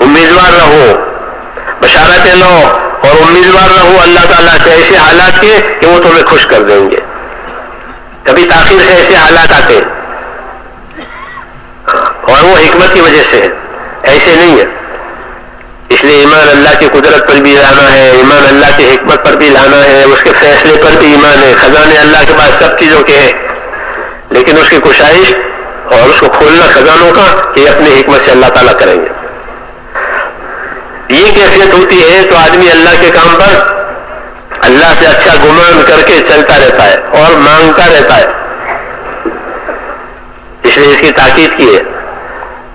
امیدوار رہو بشارتیں لو، اور امیدوار رہو، اللہ تعالیٰ سے ایسے حالات کے کہ وہ تمہیں خوش کر دیں گے۔ کبھی تاخیر سے ایسے حالات آتے، اور وہ حکمت کی وجہ سے ایسے نہیں ہے۔ اس لیے ایمان اللہ کی قدرت پر بھی لانا ہے، ایمان اللہ کی حکمت پر بھی لانا ہے، اس کے فیصلے پر بھی ایمان ہے۔ خزانے اللہ کے پاس سب چیزوں کے ہیں۔ لیکن اس کی کشائش اور اس کو کھولنا خزانوں کا یہ اپنی حکمت سے اللہ تعالیٰ کریں گے۔ یہ کیفیت ہوتی ہے تو آدمی اللہ کے کام پر اللہ سے اچھا گمان کر کے چلتا رہتا ہے اور مانگتا رہتا ہے۔ اس لیے اس کی تاکید کی ہے۔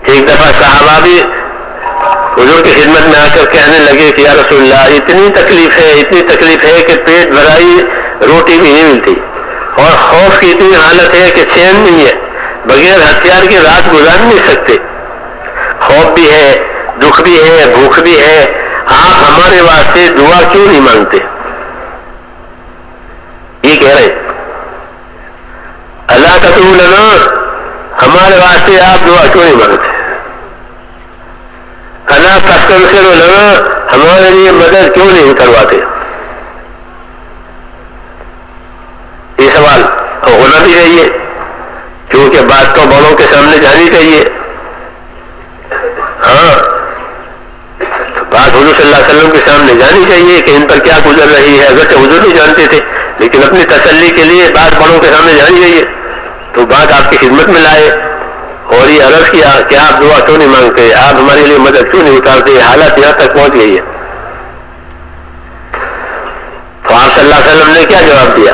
ایک دفعہ صحابہ بھی حضور کی خدمت میں آ کر کہنے لگے کہ یا رسول اللہ، اتنی تکلیف ہے، اتنی تکلیف ہے کہ پیٹ بھرائی، روٹی بھی نہیں ملتی۔ اور خوف کی اتنی حالت ہے کہ چین نہیں ہے، بغیر ہتھیار کی رات گزار نہیں سکتے۔ خوف بھی ہے، دکھ بھی ہے، بھوک بھی ہے۔ آپ ہمارے واسطے دعا کیوں نہیں مانگتے؟ یہ کہہ رہے اللہ کا تو لنا، ہمارے واسطے آپ دعا کیوں نہیں مانگتے؟ اللہ کسٹم سے لنا، ہمارے لیے مدد کیوں نہیں کرواتے یہ سوال ہونا بھی چاہیے۔ کیونکہ بات تو بڑوں کے سامنے جانی چاہیے۔ ہاں۔ بات حضور صلی اللہ علیہ وسلم کے سامنے جانی چاہیے کہ ان پر کیا گزر رہی ہے۔ اگرچہ حضور نہیں جانتے تھے، لیکن اپنی تسلی کے لیے بات بڑوں کے سامنے جانی چاہیے۔ تو بات آپ کی خدمت میں لائے۔ اور یہ عرض کیا کہ آپ دعا کیوں نہیں مانگتے؟ آپ ہمارے لیے مدد کیوں نہیں اتارتے؟ حالت یہاں تک پہنچ گئی ہے۔ تو آپ صلی اللہ علیہ وسلم نے کیا جواب دیا؟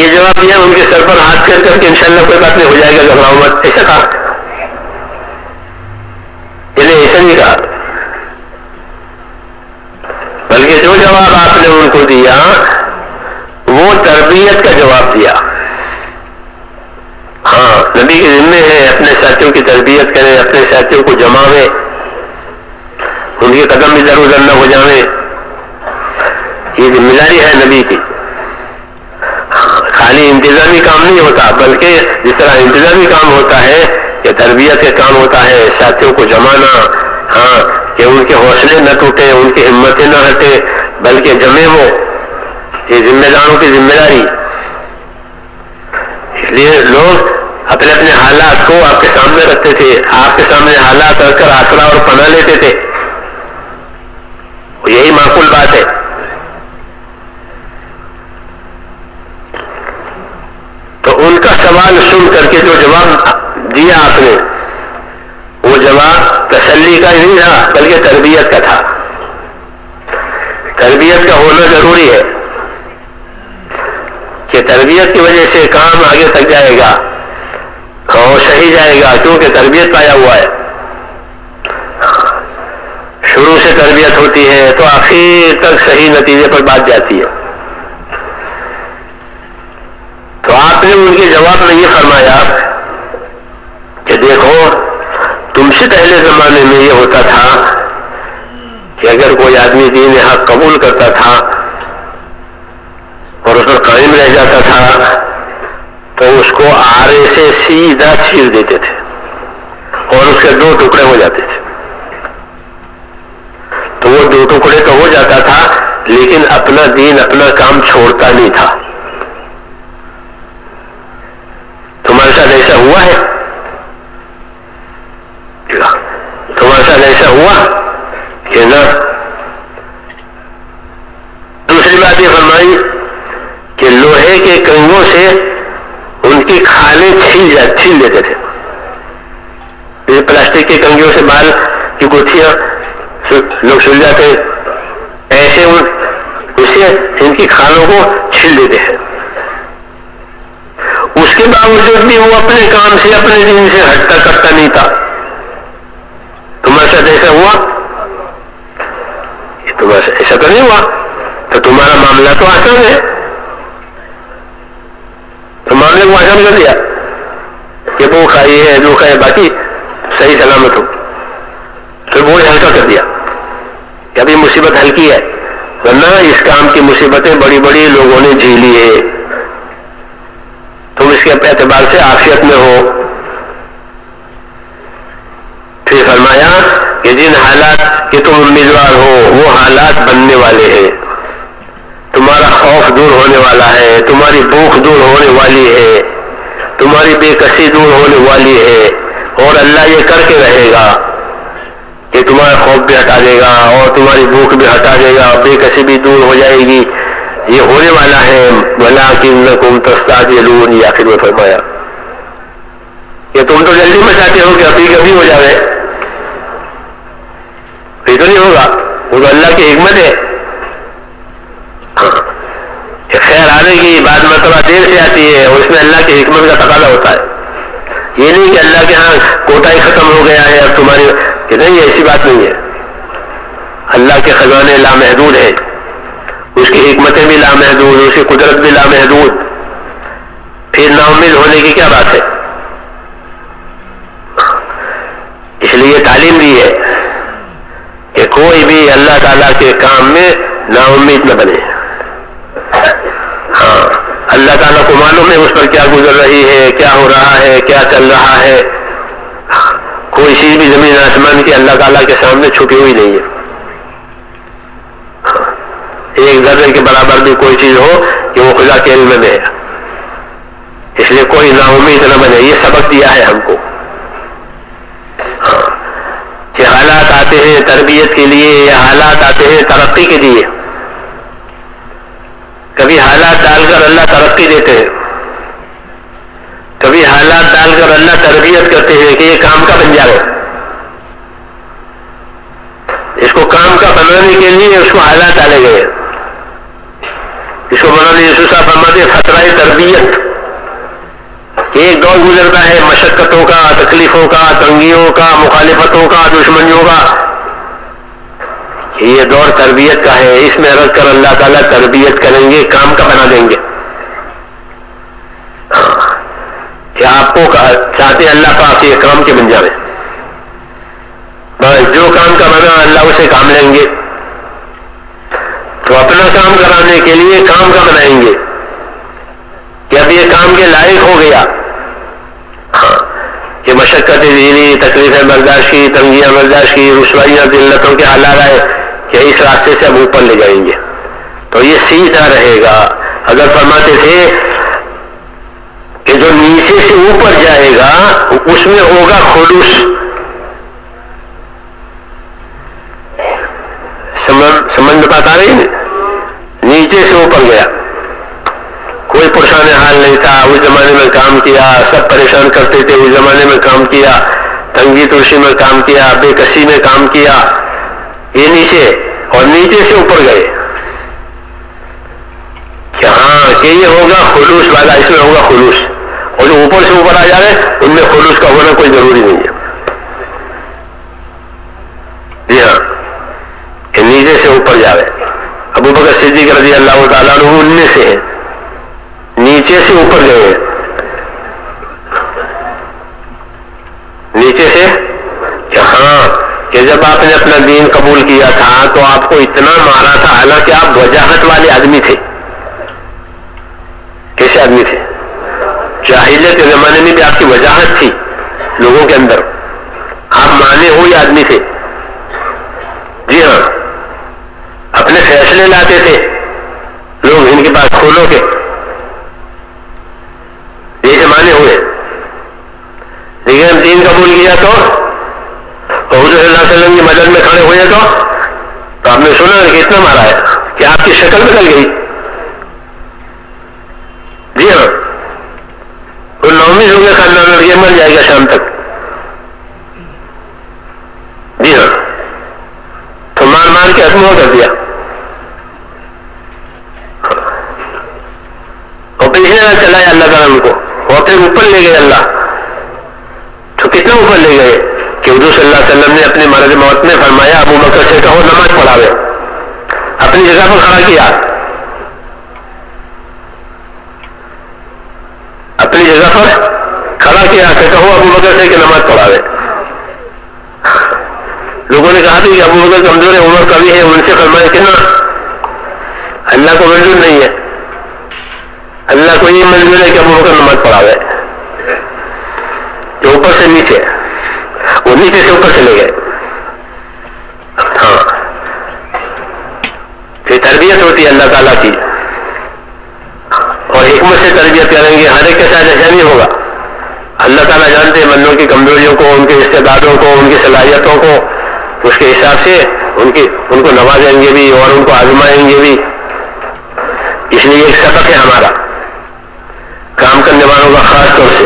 یہ جواب دیا ان کے سر پر ہاتھ پھیر کر کے انشاءاللہ کوئی بات نہیں، ہو جائے گا گھبراؤ مت ایسا کہا۔ انہیں ایسا نہیں کہا۔ بلکہ جو جواب آپ نے ان کو دیا، وہ تربیت کا جواب دیا۔ ہاں نبی کے ذمے ہے، اپنے ساتھیوں کی تربیت کرے اپنے ساتھیوں کو جماوے ان کے قدم ادھر ادھر نہ ہو جائے یہ ذمہ داری ہے نبی کی۔ انتظامی کام نہیں ہوتا، بلکہ جس طرح انتظامی کام ہوتا ہے کہ تربیت کا کام ہوتا ہے، ساتھیوں کو جمانا ہاں کہ ان کے حوصلے نہ ٹوٹے، ان کی ہمتیں نہ ہٹے، بلکہ جمے ہو یہ ذمہ داروں کی ذمہ داری۔ اس لیے لوگ اپنے اپنے حالات کو آپ کے سامنے رکھتے تھے، آپ کے سامنے حالات رکھ کر آسرا اور پناہ لیتے تھے یہی معقول بات ہے تو ان کا سوال سن کر کے جو جواب دیا آپ نے وہ جواب تسلی کا نہیں تھا بلکہ تربیت کا تھا۔ تربیت کا ہونا ضروری ہے کہ تربیت کی وجہ سے کام آگے تک جائے گا، اور صحیح جائے گا، کیونکہ تربیت پایا ہوا ہے۔ شروع سے تربیت ہوتی ہے تو آخر تک صحیح نتیجے پر بات جاتی ہے۔ تو آپ نے ان کے جواب میں یہ فرمایا کہ دیکھو، تم سے پہلے زمانے میں یہ ہوتا تھا کہ اگر کوئی آدمی دین حق قبول کرتا تھا اور اس پر قائم رہ جاتا تھا، تو اس کو آرے سے سیدھا چھیر دیتے تھے اور اس کے دو ٹکڑے ہو جاتے تھے۔ تو وہ دو ٹکڑے تو ہو جاتا تھا، لیکن اپنا دین، اپنا کام چھوڑتا نہیں تھا تمہارے ساتھ ایسا ہوا ہے تمہارے ساتھ ایسا ہوا کہ نہ دوسری بات یہ فرمائی کہ لوہے کے کنگوں سے ان کی کھالیں چھیل چھیل دیتے تھے پلاسٹک کے کنگیوں سے بال کی گوتھیاں لوگ سل جاتے ایسے اسے ان کی کھالوں کو چھیل دیتے ہیں اس کے باوجود بھی وہ اپنے دین سے ہٹ بنانے کے لیے اس کو حالات ڈالے گئے۔ اس کو بنانے صاحب فرماتے خطرہ تربیت۔ ایک دور گزرتا ہے، مشقتوں کا، تکلیفوں کا، تنگیوں کا، مخالفتوں کا، دشمنیوں کا۔ یہ دور تربیت کا ہے۔ اس میں رکھ کر اللہ تعالیٰ تربیت کریں گے، کام کا بنا دیں گے۔ کیا آپ کو چاہتے اللہ پاک یہ کام کے بن جائے بس جو کام کا بنا، اللہ اسے کام لیں گے۔ تو اپنا کام کرانے کے لیے کام کا بنائیں گے؟ کہ اب یہ کام کے لائق ہو گیا۔ ہاں کہ مشقت دینی تکلیفیں برداشت کی، تنگیاں برداشت کی، رسوائیاں دلتوں کے حالات آئے، کہ اس راستے سے اب اوپر لے جائیں گے۔ تو یہ سیدھا رہے گا۔ اگر فرماتے تھے کہ جو نیچے سے اوپر جائے گا، اس میں ہوگا خلوص۔ سمجھ بات آ رہی نیچے سے اوپر گیا کوئی پرشان حال نہیں تھا اس زمانے میں کام کیا، سب پریشان کرتے تھے، اس زمانے میں کام کیا، تنگی تلسی میں کام کیا، بے کسی میں کام کیا، یہ نیچے، اور نیچے سے اوپر گئے۔ کہ ہاں کہ یہ ہوگا خلوص والا اس میں ہوگا خلوص۔ اور جو اوپر سے اوپر آ جا رہے، ان میں خلوص کا ہونا کوئی ضروری نہیں ہے۔ جی ہاں کہ نیچے سے اوپر جاوے ابو بکر صدیق رضی اللہ تعالیٰ عنہ ان میں سے ہیں۔ نیچے سے اوپر گئے ہیں نیچے سے کہ ہاں کہ جب آپ نے اپنا دین قبول کیا تھا تو آپ کو اتنا مارا تھا، حالانکہ آپ وجاہت والے آدمی تھے۔ کیسے آدمی تھے؟ جاہلیت کے زمانے میں بھی آپ کی وجاہت تھی لوگوں کے اندر۔ آپ مانے ہوئے آدمی تھے۔ جی ہاں اپنے فیصلے لاتے تھے۔ لوگ ان کے پاس کھولو کے جیسے مانے ہوئے لیکن ہم دین قبول کیا تو حضور صلی اللہ علیہ وسلم کی مدد میں کھڑے ہوئے تو تو آپ نے سنا کہ اتنا مارا ہے کہ آپ کی شکل بدل گئی جی ہاں وہ نومی ہو گیا خاندان یہ مر جائے گا شام تک جی ہاں تو مار مار کے اتمو کر دیا اور پیچھے نہ چلائے اللہ تعالیٰ ان کو اور پھر اوپر لے گئے اللہ تو کتنا اوپر لے گئے کہ حضور صلی اللہ علیہ وسلم نے اپنی مرد موت میں فرمایا ابو بکر سے کہو نماز پڑھاوے اپنی جگہ پر کھڑا کیا اپنی جگہ پر کھڑا کیا کہ کہو ابو بکر کہ نماز لوگوں نے کہا تھا کہ ابو بکر کمزور ہے، عمر کبھی ہے ان سے فرمایا کہ نا اللہ کو منظور نہیں ہے۔ اللہ کو یہ منظور ہے کہ ابو بکر نماز پڑھاوے جو اوپر سے نیچے، وہ نیچے سے اوپر چلے گئے۔ ہاں۔ یہ تربیت ہوتی ہے اللہ تعالیٰ کی۔ اور حکمت سے تربیت کریں گے، ہر ایک کے ساتھ ایسا نہیں ہوگا۔ اللہ تعالیٰ جانتے ہیں بندوں کی کمزوریوں کو، ان کے رشتے داروں کو، ان کی صلاحیتوں کو۔ اس کے حساب سے ان کی، ان کو نوازیں گے بھی اور ان کو آزمائیں گے بھی۔ اس لیے ایک سبق ہے ہمارا، کام کرنے والوں کا خاص طور سے۔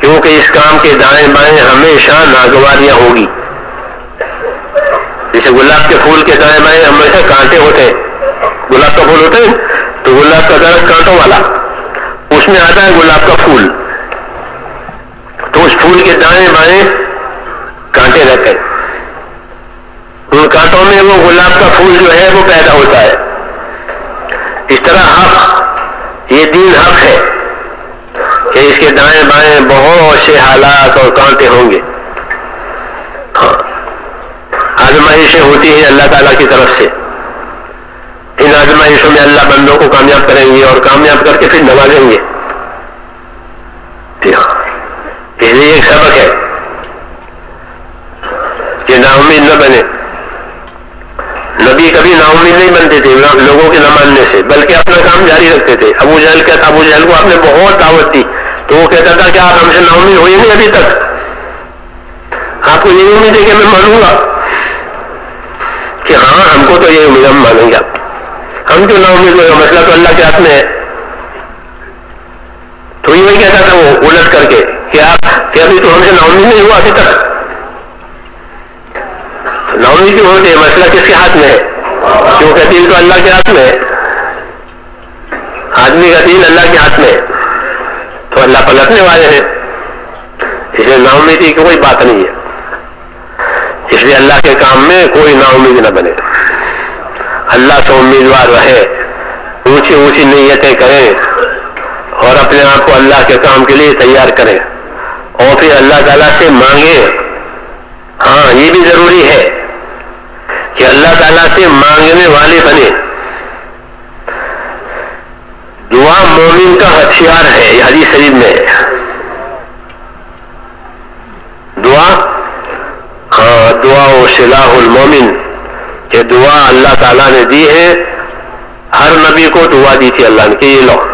کیونکہ اس کام کے دائیں بائیں ہمیشہ ناگواریاں ہوگی۔ جیسے گلاب کے پھول کے دائیں بائیں ہمیشہ کانٹے ہوتے ہیں۔ گلاب کا پھول ہوتا ہے تو گلاب کا درخت کانٹوں والا۔ اس میں آتا ہے گلاب کا پھول۔ اس بائیں کانٹے رہتے ہیں۔ ان کانٹوں میں وہ گلاب کا پھول جو ہے وہ پیدا ہوتا ہے۔ اس طرح حق، یہ دین حق ہے کہ اس کے دائیں بائیں بہت سے حالات اور کانٹے ہوں گے۔ ہاں۔ آزمائشیں ہوتی ہیں اللہ تعالیٰ کی طرف سے۔ ان آزمائشوں میں اللہ بندوں کو کامیاب کریں گے اور کامیاب کر کے پھر نوازیں گے جی ہاں اس لیے ایک سبق ہے کہ نا امید نہ بنے نبی کبھی نا امید نہیں بنتے تھے لوگوں کے نہ ماننے سے، بلکہ اپنا کام جاری رکھتے تھے۔ ابو جہل کیا ابو جہل کو آپ نے بہت دعوت دی۔ تو وہ کہتا تھا کہ آپ ہم سے نا امید ہوئی نہیں ابھی تک۔ آپ کو یہ امید ہے کہ میں مانوں گا۔ کہ ہاں ہم کو تو یہ امید، ہم مانیں گے۔ ہم کیوں نا امید ہوگا مسئلہ تو اللہ کے ہاتھ میں ہے۔ تو یہ وہی کہتا تھا وہ، الٹ کر کے کہ آپ کہ ابھی تو ہم سے نا امید نہیں ہوا ابھی تک۔ نا امید کیوں ہوتے مسئلہ کس کے ہاتھ میں ہے؟ کیونکہ دل تو اللہ کے ہاتھ میں ہے۔ آدمی کا دل اللہ کے ہاتھ میں ہے۔ تو اللہ پلٹنے والے ہیں۔ اس لیے نا امیدی کی کوئی بات نہیں ہے۔ اس لیے اللہ کے کام میں کوئی نا امید نہ بنے۔ اللہ سے امیدوار رہے۔ اونچی اونچی نیتیں کریں۔ اور اپنے آپ کو اللہ کے کام کے لیے تیار کریں۔ اور پھر اللہ تعالیٰ سے مانگیں۔ ہاں یہ بھی ضروری ہے۔ تعالیٰ سے مانگنے والے بنے۔ دعا مومن کا ہتھیار ہے، یہ حدیث شریف میں۔ دعا ہاں دعا و صلاح المومن کہ دعا اللہ تعالیٰ نے دی ہے۔ ہر نبی کو دعا دی تھی اللہ نے کہ یہ لو۔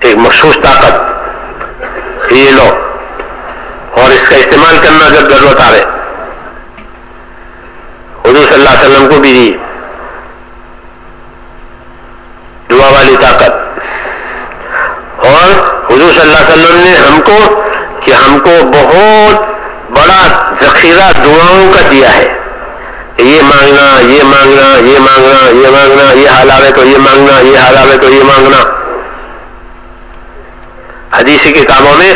ایک مخصوص طاقت یہ لو۔ اور اس کا استعمال کرنا جب ضرورت آ رہے۔ علیہ وسلم کو بھی دی۔ دعا والی طاقت۔ اور حضور صلی اللہ علیہ وسلم نے ہم کو کہ ہم کو بہت بڑا ذخیرہ دعاؤں کا دیا ہے۔ یہ مانگنا یہ مانگنا یہ مانگنا یہ مانگنا، یہ حال آوے تو یہ مانگنا، یہ حال آوے تو یہ مانگنا۔ حدیثی کتابوں میں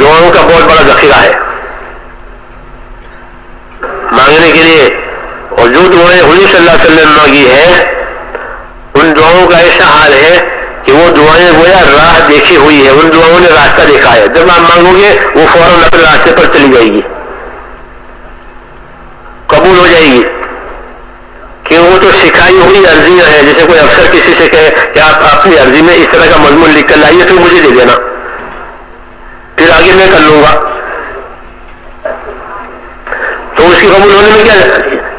دعاؤں کا بہت بڑا ذخیرہ ہے مانگنے کے لیے اور جو دعائیں حضور صلی اللہ علیہ وسلم مانگی ہے۔ ان دعاؤں کا ایسا حال ہے کہ وہ دعائیں گویا راہ دیکھی ہوئی ہے۔ ان دعاؤں نے راستہ دیکھا ہے۔ جب آپ مانگو گے، وہ فوراً اپنے راستے پر چلی جائے گی۔ قبول ہو جائے گی۔ کہ وہ تو سکھائی ہوئی عرضیاں ہیں۔ جیسے کوئی افسر کسی سے کہے کہ آپ اپنی عرضی میں اس طرح کا مضمون لکھ کر لائیے، پھر مجھے دے دینا۔ پھر آگے میں کر لوں گا۔ تو اس کی قبول ہونے میں کیا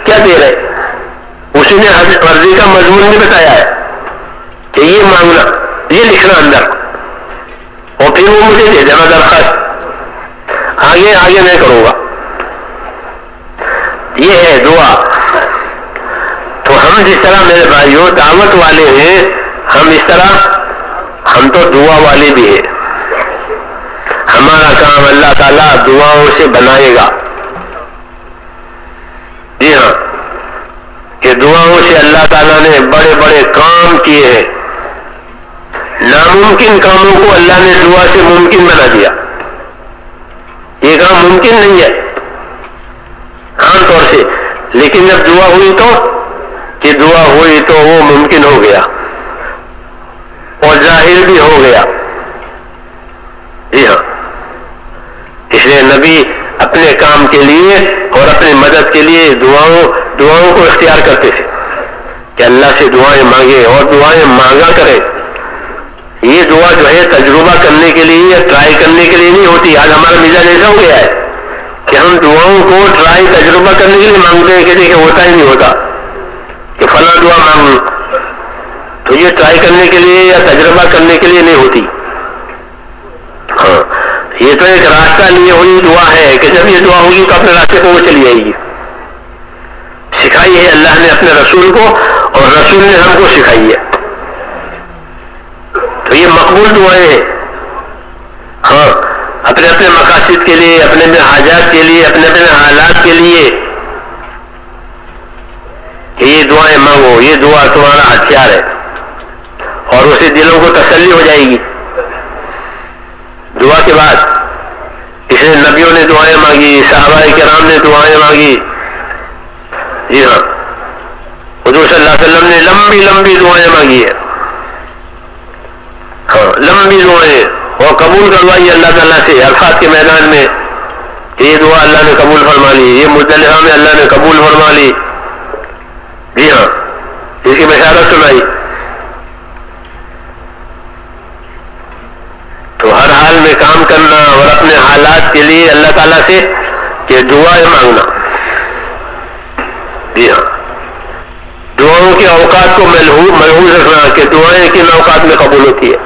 کیا دے رہے اسی نے عرضی کا مضمون بھی بتایا ہے کہ یہ مانگنا یہ لکھنا اندر۔ اور پھر وہ مجھے دے دینا درخواست۔ آگے آگے میں کروں گا۔ یہ ہے دعا۔ تو ہم جس طرح میرے بھائیوں، دعوت والے ہیں، ہم اس طرح، ہم تو دعا والے بھی ہیں۔ ہمارا کام اللہ تعالیٰ دعاؤں سے بنائے گا جی ہاں کہ دعاؤں سے اللہ تعالیٰ نے بڑے بڑے کام کیے ہیں۔ ناممکن کاموں کو اللہ نے دعا سے ممکن بنا دیا۔ یہ کام ممکن نہیں ہے۔ عام طور سے۔ لیکن جب دعا ہوئی تو، کہ دعا ہوئی تو وہ ممکن ہو گیا۔ اور ظاہر بھی ہو گیا۔ جی ہاں۔ اس لیے نبی اپنے کام کے لیے اور اپنی مدد کے لیے دعاؤں دعاؤں کو اختیار کرتے تھے۔ کہ اللہ سے دعائیں مانگے اور دعائیں مانگا کرے۔ یہ دعا جو ہے تجربہ کرنے کے لیے یا ٹرائی کرنے کے لیے نہیں ہوتی۔ آج ہمارا مزاج ایسا ہو گیا ہے کہ ہم دعاؤں کو ٹرائی تجربہ کرنے کے لیے مانگتے ہیں کہ دیکھیں ہوتا ہی نہیں ہوتا کہ فلاں دعا مانگ تو یہ ٹرائی کرنے کے لیے یا تجربہ کرنے کے لیے نہیں ہوتی۔ ہاں یہ تو ایک راستہ لیے ہوئی دعا ہے کہ جب یہ دعا ہوگی تو اپنے راستے کو وہ چلی جائے گی۔ سکھائی ہے اللہ نے اپنے رسول کو رسول نے ہم کو سکھائی ہے۔ تو یہ مقبول دعائیں ہیں ہاں اپنے اپنے مقاصد کے لیے، اپنے اپنے حاجات کے لیے، اپنے اپنے حالات کے لیے۔ کہ یہ دعائیں مانگو، یہ دعا تمہارا ہتھیار ہے۔ اور اسے دلوں کو تسلی ہو جائے گی۔ دعا کے بعد، اس نے نبیوں نے دعائیں مانگی، صحابہ کرام نے دعائیں مانگی۔ جی ہاں۔ صلی اللہ علیہ وسلم نے لمبی لمبی دعائیں مانگی ہے ہاں لمبی دعائیں۔ اور قبول کروائی اللہ تعالیٰ سے الفاظ کے میدان میں یہ دعا اللہ نے قبول فرما لی، یہ مدلحہ میں اللہ نے قبول فرما لی۔ جی ہاں اس کی بشارت سنائی۔ تو ہر حال میں کام کرنا اور اپنے حالات کے لیے اللہ تعالیٰ سے کہ دعائیں مانگنا۔ جی ہاں۔ دعاؤں کے اوقات کو محفوظ رکھنا کہ دعائیں کن اوقات میں قبول ہوتی ہے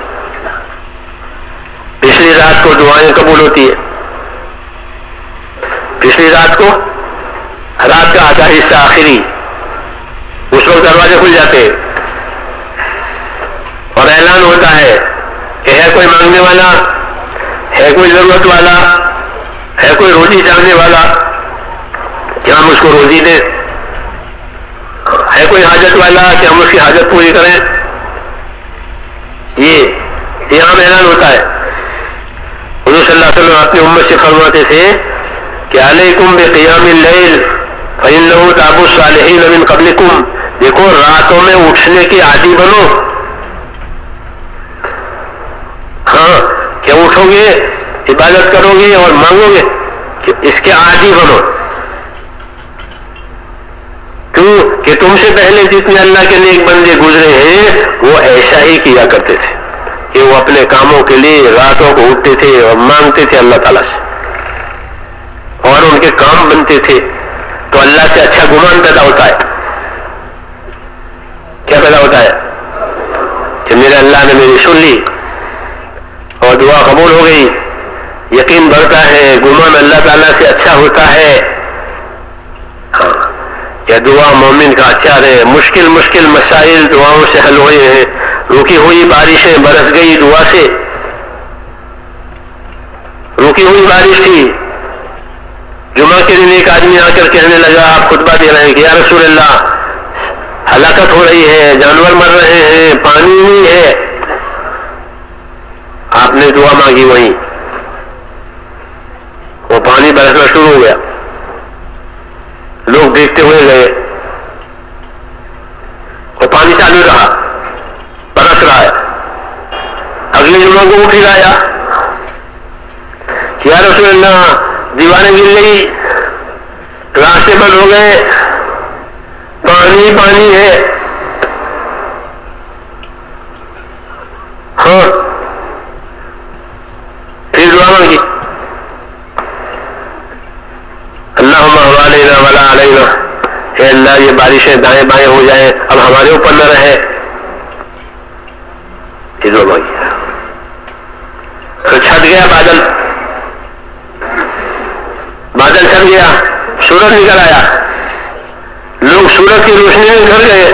پچھلی رات کو دعائیں قبول ہوتی ہے پچھلی رات کو رات کا آدھا حصہ آخری۔ اس وقت دروازے کھل جاتے ہیں۔ اور اعلان ہوتا ہے کہ ہے کوئی مانگنے والا، ہے کوئی ضرورت والا، ہے کوئی روزی چاہنے والا۔ کہ ہم اس کو روزی دیں؟ ہے کوئی حاجت والا کہ ہم اس کی حاجت پوری کریں؟ یہ یہاں اعلان ہوتا ہے۔ حضور صلی اللہ علیہ وسلم اپنی امت سے فرماتے تھے کہ علیکم بقیام اللیل فإنه تاب الصالحین من قبلکم۔ دیکھو، راتوں میں اٹھنے کی عادی بنو۔ ہاں کہ اٹھو گے؟ عبادت کرو گے اور مانگو گے کہ اس کے عادی بنو۔ کیوں کہ تم سے پہلے جتنے اللہ کے نیک بندے گزرے ہیں، وہ ایسا ہی کیا کرتے تھے کہ وہ اپنے کاموں کے لیے راتوں کو اٹھتے تھے اور مانگتے تھے اللہ تعالیٰ سے۔ اور ان کے کام بنتے تھے۔ تو اللہ سے اچھا گمان پیدا ہوتا ہے۔ کیا پیدا ہوتا ہے؟ کہ میرے اللہ نے میری سن لی اور دعا قبول ہو گئی۔ یقین بڑھتا ہے، گمان اللہ تعالیٰ سے اچھا ہوتا ہے۔ کیا دعا مومن کا اچھا رہے، مشکل مشکل مسائل دعاؤں سے حل ہوئے ہیں۔ رکی ہوئی بارشیں برس گئی دعا سے۔ رکی ہوئی بارش تھی۔ جمعہ کے دن ایک آدمی آ کر کہنے لگا، آپ خطبہ دے رہے ہیں کہ یا رسول اللہ، ہلاکت ہو رہی ہے، جانور مر رہے ہیں، پانی نہیں ہے۔ آپ نے دعا مانگی وہیں۔ وہ پانی برسنا شروع ہو گیا۔ لوگ دیکھتے ہوئے گئے۔ اور پانی چالو رہا۔ برس رہا ہے۔ اگلے دن لوگوں کو کھلایا۔ یا رسول اللہ دیواریں گر گئی۔ راستے بند ہو گئے۔ پانی پانی ہے۔ اب ہمارے اوپر نہ رہے۔ یہ دعا مانگی تو چھٹ گیا بادل۔ بادل چھٹ گیا۔ سورج نکل آیا۔ لوگ سورج کی روشنی میں گھر گئے۔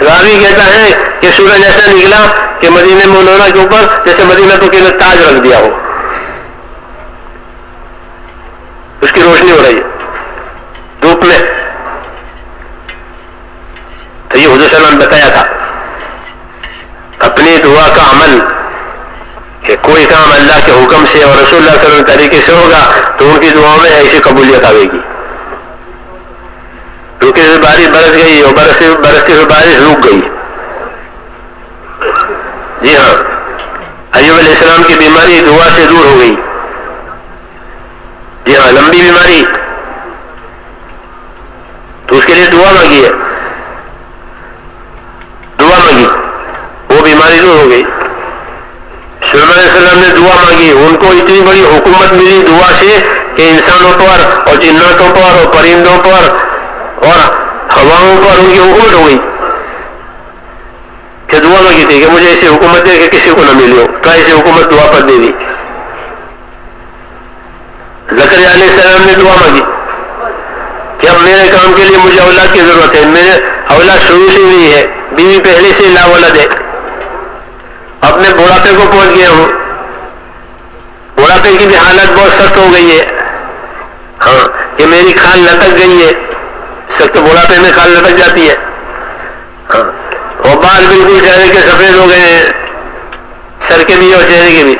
راوی کہتا ہے کہ سورج ایسا نکلا کہ مدینہ منورہ کے اوپر، جیسے مدینہ تو کہ تاج رکھ دیا ہو اس کی روشنی ہو رہی ہے دھوپ میں تو بتایا تھا۔ اپنی دعا کا عمل کہ کوئی کام اللہ کے حکم سے اور رسول اللہ صلی اللہ علیہ وسلم طریقے سے ہوگا تو ان کی دعاؤں میں ایسی قبولیت آئے گی۔ رکی ہوئی بارش برس گئی اور برستی برستی ہوئی بارش رک گئی۔ جی ہاں ایوب علیہ السلام کی بیماری دعا سے دور ہو گئی۔ جی ہاں لمبی بیماری۔ تو اس کے لیے دعا مانگی ہے دعا مانگی وہ بیماری دور ہو گئی سلم علیہ السلام نے دعا مانگی ان کو اتنی بڑی حکومت ملی دعا سے کہ انسانوں پر اور جناتوں پر اور پرندوں پر اور ہواؤں پر ان کی حکومت ہو گئی۔ کہ دعا مانگی تھی کہ مجھے ایسی حکومت دے کہ کسی کو نہ ملی ہو تو ایسی حکومت دعا پر دے دی۔ زکر علیہ السلام نے دعا مانگی کہ اب میرے کام کے لیے مجھے اولاد کی ضرورت ہے، میرے اولاد شروع سے نہیں ہے، بیوی پہلے سے لا ولد ہے۔ اپنے بڑھاپے کو پہنچ گیا ہوں۔ کی بھی حالت بہت سخت ہو گئی ہے۔ ہاں کہ میری کھال لٹک گئی ہے۔ سخت بڑھاپے میں کھال لٹک جاتی ہے۔ ہاں اور بال بالکل چہرے کے سفید ہو گئے ہیں۔ سر کے بھی اور چہرے کے بھی۔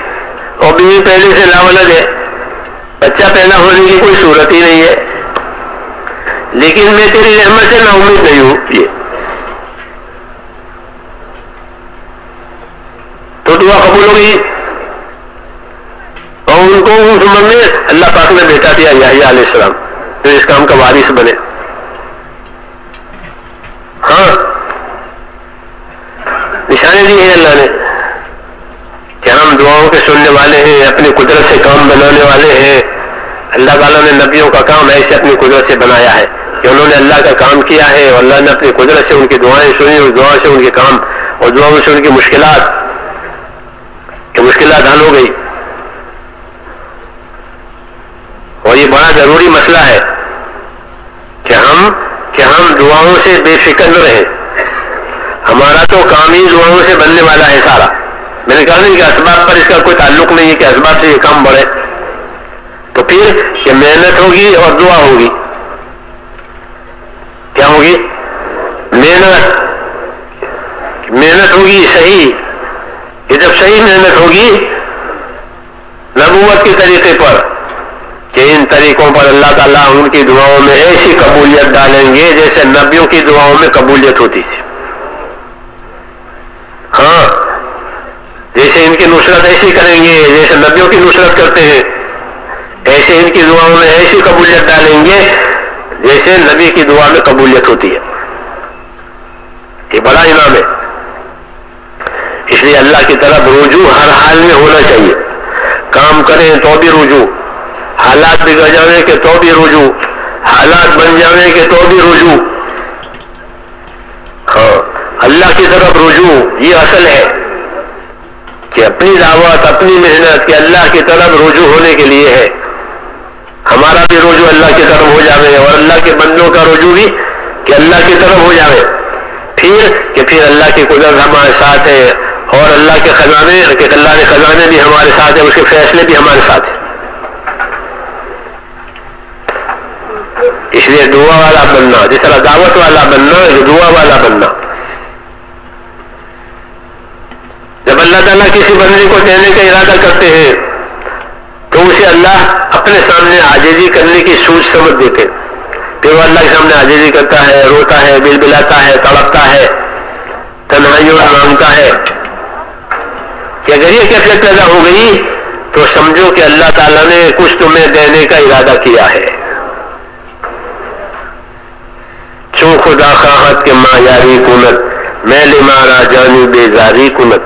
اور بیوی پہلے سے لاولد ہے۔ بچہ پیدا ہونے کی کوئی صورت ہی نہیں ہے۔ لیکن میں تیری رحمت سے نا امید نہیں ہوں۔ یہ تو دعا قبول ہو گئی اور ان میں اللہ پاک نے بیٹا دیا، یحییٰ علیہ السلام۔ جو اس کام کا وارث بنے۔ ہاں۔ نشانی دی ہے اللہ نے کہ ہم دعاؤں کے سننے والے ہیں، اپنی قدرت سے کام بنانے والے ہیں۔ اللہ تعالیٰ نے نبیوں کا کام ایسے اپنی قدرت سے بنایا ہے کہ انہوں نے اللہ کا کام کیا ہے اور اللہ نے اپنی قدرت سے ان کی دعائیں سنی اور دعا سے ان کے کام اور دعاؤں سے ان کی مشکلات۔ کہ مشکلات حل ہو گئی اور یہ بڑا ضروری مسئلہ ہے کہ ہم کہ ہم دعاؤں سے بے فکر نہ رہیں۔ ہمارا تو کام ہی دعاؤں سے بننے والا ہے سارا۔ میں نے کہا نہیں کہ اسباب پر اس کا کوئی تعلق نہیں ہے کہ اسباب سے یہ کام بڑھے۔ تو پھر کہ محنت ہوگی اور دعا ہوگی۔ کیا ہوگی؟ محنت۔ محنت ہوگی صحیح۔ یہ جب صحیح محنت ہوگی، نبوت کے طریقے پر۔ ان طریقوں پر اللہ تعالیٰ ان کی دعاؤں میں ایسی قبولیت ڈالیں گے جیسے نبیوں کی دعاؤں میں قبولیت ہوتی تھی۔ ہاں جیسے ان کی نصرت ایسی کریں گے جیسے نبیوں کی نصرت کرتے ہیں۔ ایسے ان کی دعاؤں میں ایسی قبولیت ڈالیں گے جیسے نبی کی دعا میں قبولیت ہوتی ہے۔ یہ بڑا انعام ہے۔ اس لیے اللہ کی طرف رجوع ہر حال میں ہونا چاہیے۔ کام کریں تو بھی رجوع۔ حالات بگڑ جانے کے تو بھی رجوع۔ حالات بن جانے کے تو بھی رجوع۔ ہاں اللہ کی طرف رجوع، یہ اصل ہے کہ اپنی دعوت، اپنی محنت کہ اللہ کی طرف رجوع ہونے کے لیے ہے۔ ہمارا بھی رجوع اللہ کی طرف ہو جاوے اور اللہ کے بندوں کا رجوع بھی کہ اللہ کی طرف ہو جاوے۔ پھر کہ پھر اللہ کی قدرت ہمارے ساتھ ہے اور اللہ کے خزانے، کہ اللہ کے خزانے بھی ہمارے ساتھ ہیں، اس کے فیصلے بھی ہمارے ساتھ ہیں۔ اس لیے دعا والا بننا۔ جس طرح دعوت والا بننا دعا والا بننا۔ جب اللہ تعالیٰ کسی بندے کو دینے کا ارادہ کرتے ہیں، تو اسے اللہ اپنے سامنے آجیزی کرنے کی سوچ سمجھ دیتے پھر وہ اللہ کے سامنے آجیزی کرتا ہے، روتا ہے، بل بلاتا ہے، تڑپتا ہے تنہائیوں مانگتا ہے۔ کہ اگر یہ کیفیت پیدا ہو گئی، تو سمجھو کہ اللہ تعالیٰ نے کچھ تمہیں دینے کا ارادہ کیا ہے۔ چو خدا خواہت کے ماں یاری کنت میں مارا جانی بیزاری کنت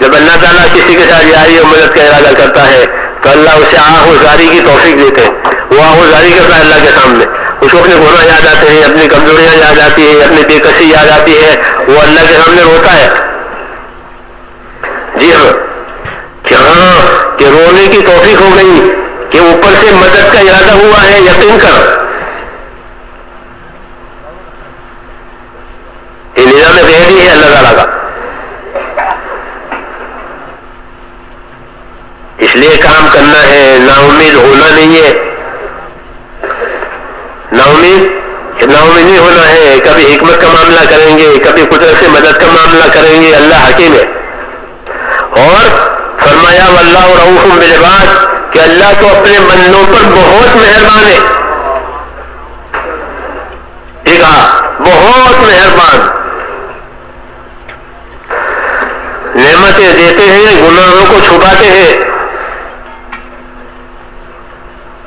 جب اللہ تعالیٰ کسی کے ساتھ یاری اور مدد کا ارادہ کرتا ہے، تو اللہ اسے آہ و زاری کی توفیق دیتے ہیں۔ وہ آہ و زاری کرتا ہے اللہ کے سامنے۔ اس کو اپنے گناہ یاد آتے ہیں، اپنی کمزوریاں یاد آتی ہیں، اپنی بے کسی یاد آتی ہے۔ وہ اللہ کے سامنے روتا ہے۔ جی ہاں کہ ہاں کہ رونے کی توفیق ہو گئی، کہ اوپر سے مدد کا ارادہ ہوا ہے یقین کر یہ نظام غیری ہے اللہ تعالیٰ کا اس لیے کام کرنا ہے، نا امید ہونا نہیں ہے۔ نا امید نا امید نہیں ہونا ہے۔ کبھی حکمت کا معاملہ کریں گے، کبھی قدرت سے مدد کا معاملہ کریں گے۔ اللہ حکیم ہے۔ اور فرمایا اللہ اور بلباس کہ اللہ تو اپنے بندوں پر بہت مہربان ہے۔ ٹھیک بہت مہربان۔ نعمتیں دیتے ہیں، گناہوں کو چھپاتے ہیں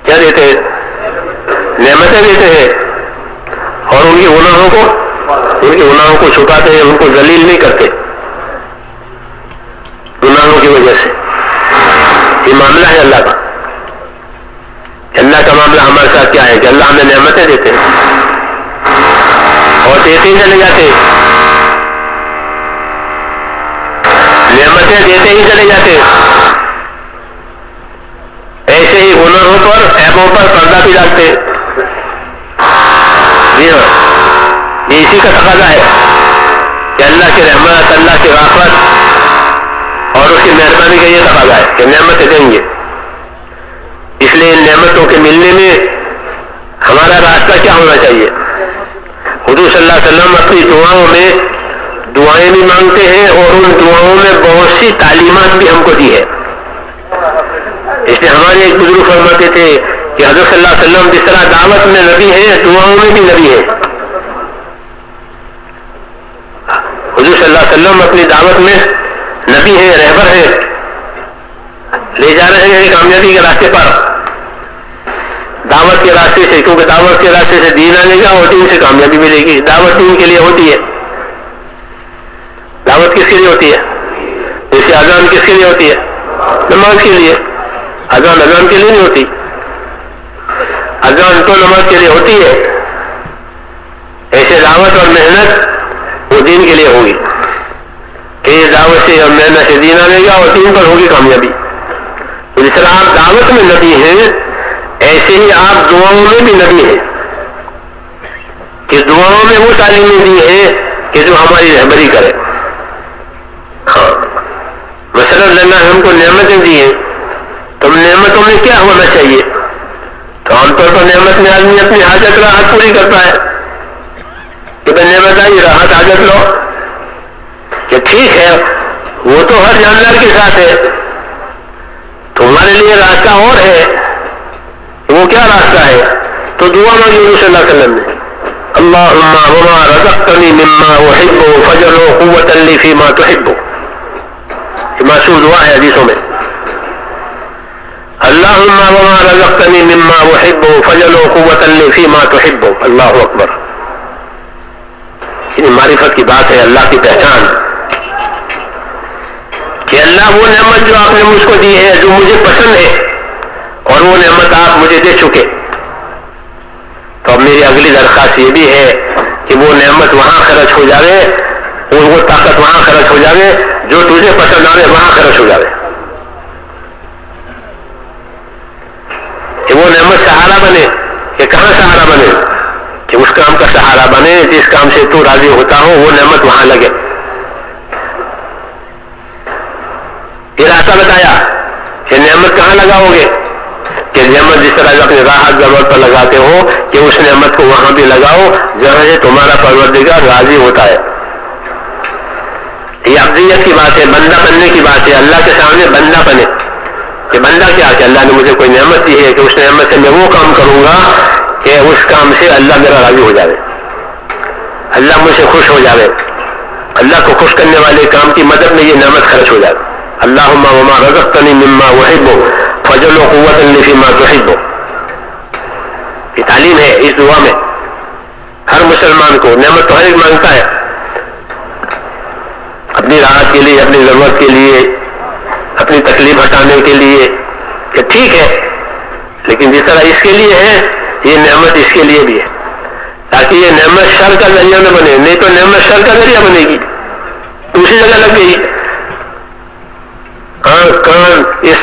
کیا دیتے ہیں نعمتیں دیتے ہیں اور ان کی گناہوں کو ان کے گناہوں کو چھپاتے ہیں، ان کو ذلیل نہیں کرتے۔ گناہوں کی وجہ سے۔ یہ معاملہ ہے اللہ کا۔ اللہ کا معاملہ ہمارے ساتھ کیا ہے؟ کہ اللہ ہمیں نعمتیں دیتے ہیں۔ اور دیتے ہی چلے جاتے نعمتیں دیتے ہی چلے جاتے ایسے ہی گناہوں پر ایپوں پر پردہ بھی ڈالتے جی ہاں یہ اسی کا تقاضا ہے۔ رحمت اور اس کی مہربانی کا یہ تقاضا ہے کہ نعمتیں دیں گے۔ اس لیے ان نعمتوں کے ملنے میں ہمارا راستہ کیا ہونا چاہیے؟ حضور صلی اللہ علیہ وسلم اپنی دعاؤں میں دعائیں بھی مانگتے ہیں اور ان دعاؤں میں بہت سی تعلیمات بھی ہم کو دی ہے اس لیے ہمارے ایک بزرگ فرماتے تھے کہ حضرت صلی اللہ علیہ وسلم جس طرح دعوت میں نبی ہے دعاؤں میں بھی نبی ہے حضور صلی اپنی دعوت میں نبی ہے رہبر ہے لے جا رہے ہیں کامیابی کے راستے پر۔ دعوت کے راستے سے، کیونکہ دعوت کے راستے سے دین آنے گا اور دین سے کامیابی ملے گی۔ دعوت دین کے لیے ہوتی ہے۔ دعوت کس کے لیے ہوتی ہے؟ جیسے اذان کس کے لیے ہوتی ہے؟ نماز کے لیے۔ اذان اذان کے لیے نہیں ہوتی۔ اذان تو نماز کے لیے ہوتی ہے۔ ایسے دعوت اور محنت وہ دین کے لیے ہوگی۔ سے اور محنت سے دین آنے گا اور دین پر ہوگی کامیابی۔ جس طرح آپ دعوت میں نبی ہیں، ایسے ہی آپ دعاؤں میں بھی نبی ہیں۔ کہ دعاؤں میں وہ تعلیمیں دی ہیں کہ جو ہماری رہبری کرے۔ ہاں۔ مثلاً اللہ ہم کو نعمتیں دی ہیں، تو نعمتوں میں کیا ہونا چاہیے؟ تو عام طور پر نعمت میں آدمی اپنی حاجت، راحت پوری کرتا ہے۔ کہ بھائی نعمت آئی، راحت حاجت لو۔ کہ ٹھیک ہے جاندار کے ساتھ ہے۔ تمہارے لیے راستہ اور ہے وہ کیا راستہ ہے؟ تو دعا مانگی حضور صلی اللہ علیہ وسلم نے۔ اللہ وما رزقتنی مما احب فجر قوت لی فیما تحب۔ یہ معصوم دعا ہے حدیثوں میں۔ اللہ وما رزقتنی مما احب فجر قوت لی فیما تحب۔ اللہ اکبر۔ یہ معرفت کی بات ہے، اللہ کی پہچان۔ وہ نعمت جو آپ نے مجھ کو دی ہے، جو مجھے پسند ہے، اور وہ نعمت آپ مجھے دے چکے۔ تو اب میری اگلی درخواست یہ بھی ہے کہ وہ نعمت وہاں خرچ ہو جاوے، اور وہ طاقت وہاں خرچ ہو جاوے، جو تجھے پسند آئے وہاں خرچ ہو جاوے۔ کہ وہ نعمت سہارا بنے، کہ کہاں سہارا بنے؟ کہ اس کام کا سہارا بنے، جس کام سے تو راضی ہوتا ہو وہ نعمت وہاں لگے۔ یہ راستہ بتایا کہ نعمت کہاں لگاؤ گے؟ کہ نعمت جس طرح اپنی راحت ضرورت پر لگاتے ہو کہ اس نعمت کو وہاں بھی لگاؤ جہاں سے تمہارا پروردگار راضی ہوتا ہے۔ یہ افضیت کی بات ہے، بندہ بننے کی بات ہے، اللہ کے سامنے بندہ بنے۔ کہ بندہ کیا کہ اللہ نے مجھے کوئی نعمت دی ہے کہ اس نعمت سے میں وہ کام کروں گا کہ اس کام سے اللہ میرا راضی ہو جائے اللہ مجھ سے خوش ہو جائے اللہ کو خوش کرنے والے کام کی مدد میں یہ نعمت خرچ ہو جائے اللہ وما رزقتنی مما وحب فجل و قوت الفیما توحب یہ تعلیم ہے، اس دعا میں ہر مسلمان کو نعمت تو ہر ایک مانگتا ہے۔ اپنی راحت کے لیے، اپنی ضرورت کے لیے، اپنی تکلیف ہٹانے کے لیے کہ ٹھیک ہے، لیکن جس طرح اس کے لیے ہے، یہ نعمت اس کے لیے بھی ہے۔ تاکہ یہ نعمت شر کا ذریعہ نہ بنے، نہیں تو نعمت شر کا ذریعہ بنے گی۔ دوسری جگہ لگ گئی۔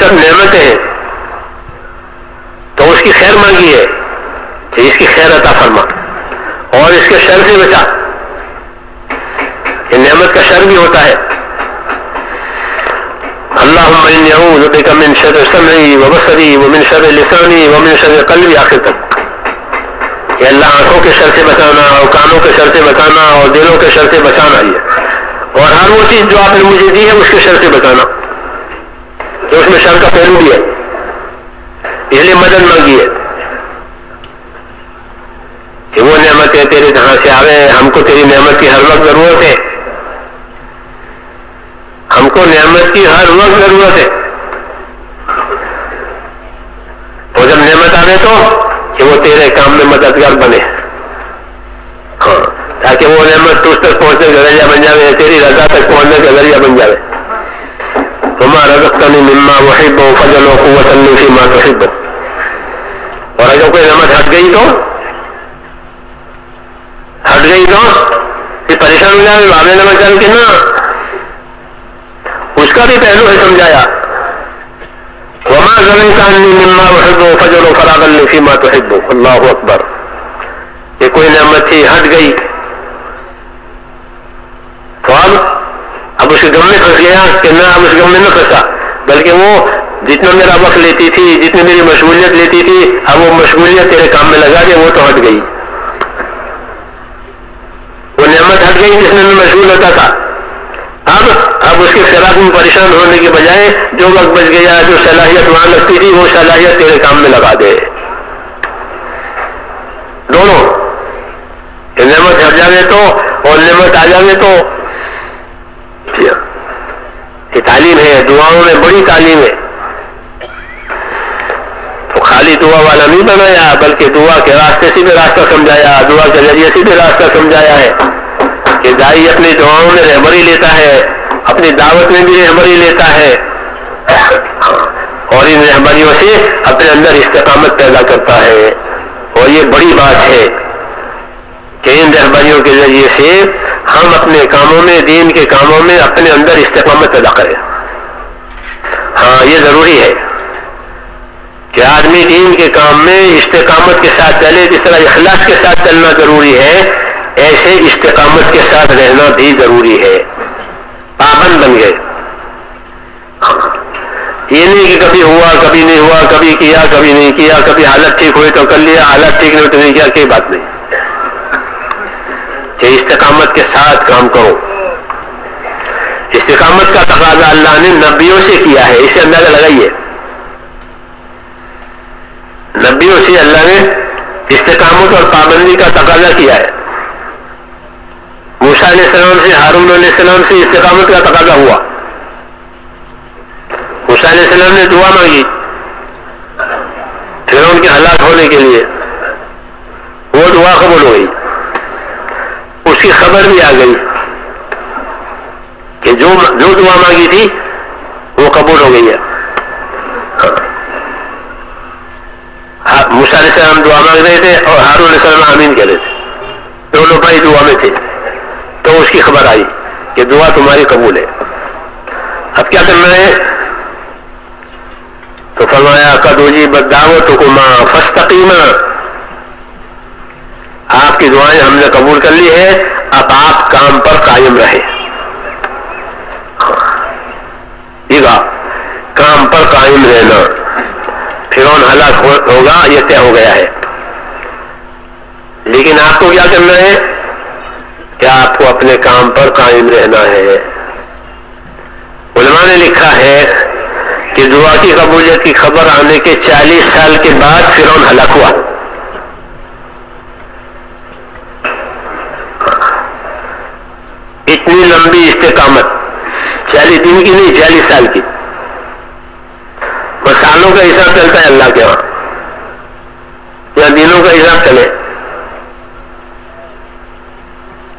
سب نعمتیں ہیں۔ تو اس کی خیر مانگی ہے کہ اس کی خیر عطا فرما۔ اور اس کے شر سے بچا۔ یہ نعمت کا شر بھی ہوتا ہے۔ اللهم اني اعوذ بك من شر سمعي وبصري ومن شر لساني ومن شر قلبي آخر تک۔ کہ اللہ آنکھوں کے شر سے بچانا اور کانوں کے شر سے بچانا اور دلوں کے شر سے بچانا یہ۔ اور ہر وہ چیز جو آپ نے مجھے دی ہے، اس کے شر سے بچانا۔ تو اس میں شر کا پہلو بھی ہے اس لیے مدد مانگی ہے۔ کہ وہ نعمتیں تیرے جہاں سے آوے ہم کو تیری نعمت کی ہر وقت ضرورت ہے۔ ہم کو نعمت کی ہر وقت ضرورت ہے۔ اور جب نعمت آنے تو کہ وہ تیرے کام میں مددگار بنے ہاں تاکہ وہ نعمت تجھ تک پہنچنے کا ذریعہ بن جائے تیری رضا تک پہنچنے کا ذریعہ بن جائے ہمارا رقت مما وحب و فضل و قوت فی ماں تو اور اگر کوئی نعمت ہٹ گئی تو ہٹ گئی تو پھر پریشان ہو جائے بابے نمک چل کے نا۔ اس کا بھی پہلو ہے سمجھایا۔ وما زمین کا مما وحب و فجر و فراغ الفیما تو اللہ اکبر۔ یہ کوئی نعمت تھی، ہٹ گئی۔ تو اب اب اس کے گم میں پھنس گیا کہ نہ اب اس گم میں نہ پھنسا، بلکہ وہ جتنا میرا وقت لیتی تھی، جتنی میری مشغولیت لیتی تھی، اب وہ مشغولیت تیرے کام میں لگا دے، وہ تو ہٹ گئی وہ نعمت ہٹ گئی جس میں میں مشغول ہوتا تھا۔ اب اب اس کے فراق میں پریشان ہونے کے بجائے جو وقت بچ گیا، جو صلاحیت وہاں لگتی تھی، وہ صلاحیت تیرے کام میں لگا دے۔ دونوں۔ نعمت ہٹ جاوے تو اور نعمت آ جاوے تو۔ یہ تعلیم ہے، دعاؤں میں بڑی تعلیم ہے۔ تو خالی دعا والا نہیں بنایا، بلکہ دعا کے راستے سے بھی راستہ سمجھایا، دعا کے ذریعے سے بھی راستہ سمجھایا ہے۔ کہ دائی اپنی دعاؤں میں رہبری لیتا ہے، اپنی دعوت میں بھی رہبری لیتا ہے۔ اور ان رہبریوں سے اپنے اندر استقامت پیدا کرتا ہے۔ اور یہ بڑی بات ہے کہ ان رہبریوں کے ذریعے سے ہم اپنے کاموں میں، دین کے کاموں میں اپنے اندر استقامت پیدا کریں۔ ہاں یہ ضروری ہے کہ آدمی دین کے کام میں استقامت کے ساتھ چلے، جس طرح اخلاص کے ساتھ چلنا ضروری ہے ایسے استقامت کے ساتھ رہنا بھی ضروری ہے۔ پابند بن گئے۔ یہ نہیں کہ کبھی ہوا، کبھی نہیں ہوا، کبھی کیا، کبھی نہیں کیا، کبھی حالت ٹھیک ہوئی تو کر لیا، حالت ٹھیک نہیں تو نہیں کیا، کوئی بات نہیں۔ کہ استقامت کے ساتھ کام کرو۔ استقامت کا تقاضا اللہ نے نبیوں سے کیا ہے، اسے اندازہ لگائیے۔ نبیوں سے اللہ نے استقامت اور پابندی کا تقاضا کیا ہے۔ موسا علیہ السلام سے، ہارون علیہ السلام سے استقامت کا تقاضا ہوا۔ موسا علیہ السلام نے دعا مانگی پھر ان کے ہلاک ہونے کے لیے۔ وہ دعا قبول ہو گئی اس کی خبر بھی آ گئی کہ جو جو دعا مانگی تھی، وہ قبول ہو گئی ہے۔ موسا علیہ السلام دعا مانگ رہے تھے اور ہارون علیہ السلام آمین کہہ رہے تھے۔ دونوں بھائی دعا میں تھے۔ اس کی خبر آئی کہ دعا تمہاری قبول ہے۔ اب کیا کرنا ہے تو فرمایا کدو جی بداوت حکما فستقیمہ آپ کی دعائیں ہم نے قبول کر لی ہے اب آپ کام پر قائم رہے کام پر قائم رہنا۔ پھر ہلاک ہوگا، یہ طے ہو گیا ہے۔ لیکن آپ کو کیا کرنا ہے کہ آپ کو اپنے کام پر قائم رہنا ہے۔ علماء نے لکھا ہے کہ دعا کی قبولیت کی خبر آنے کے چالیس سال کے بعد فرون ہلاک ہوا۔ اتنی لمبی استقامت، چالیس دن کی نہیں، چالیس سال کی۔ بس سالوں کا حساب چلتا ہے اللہ کے وہاں۔ یا دنوں کا حساب چلے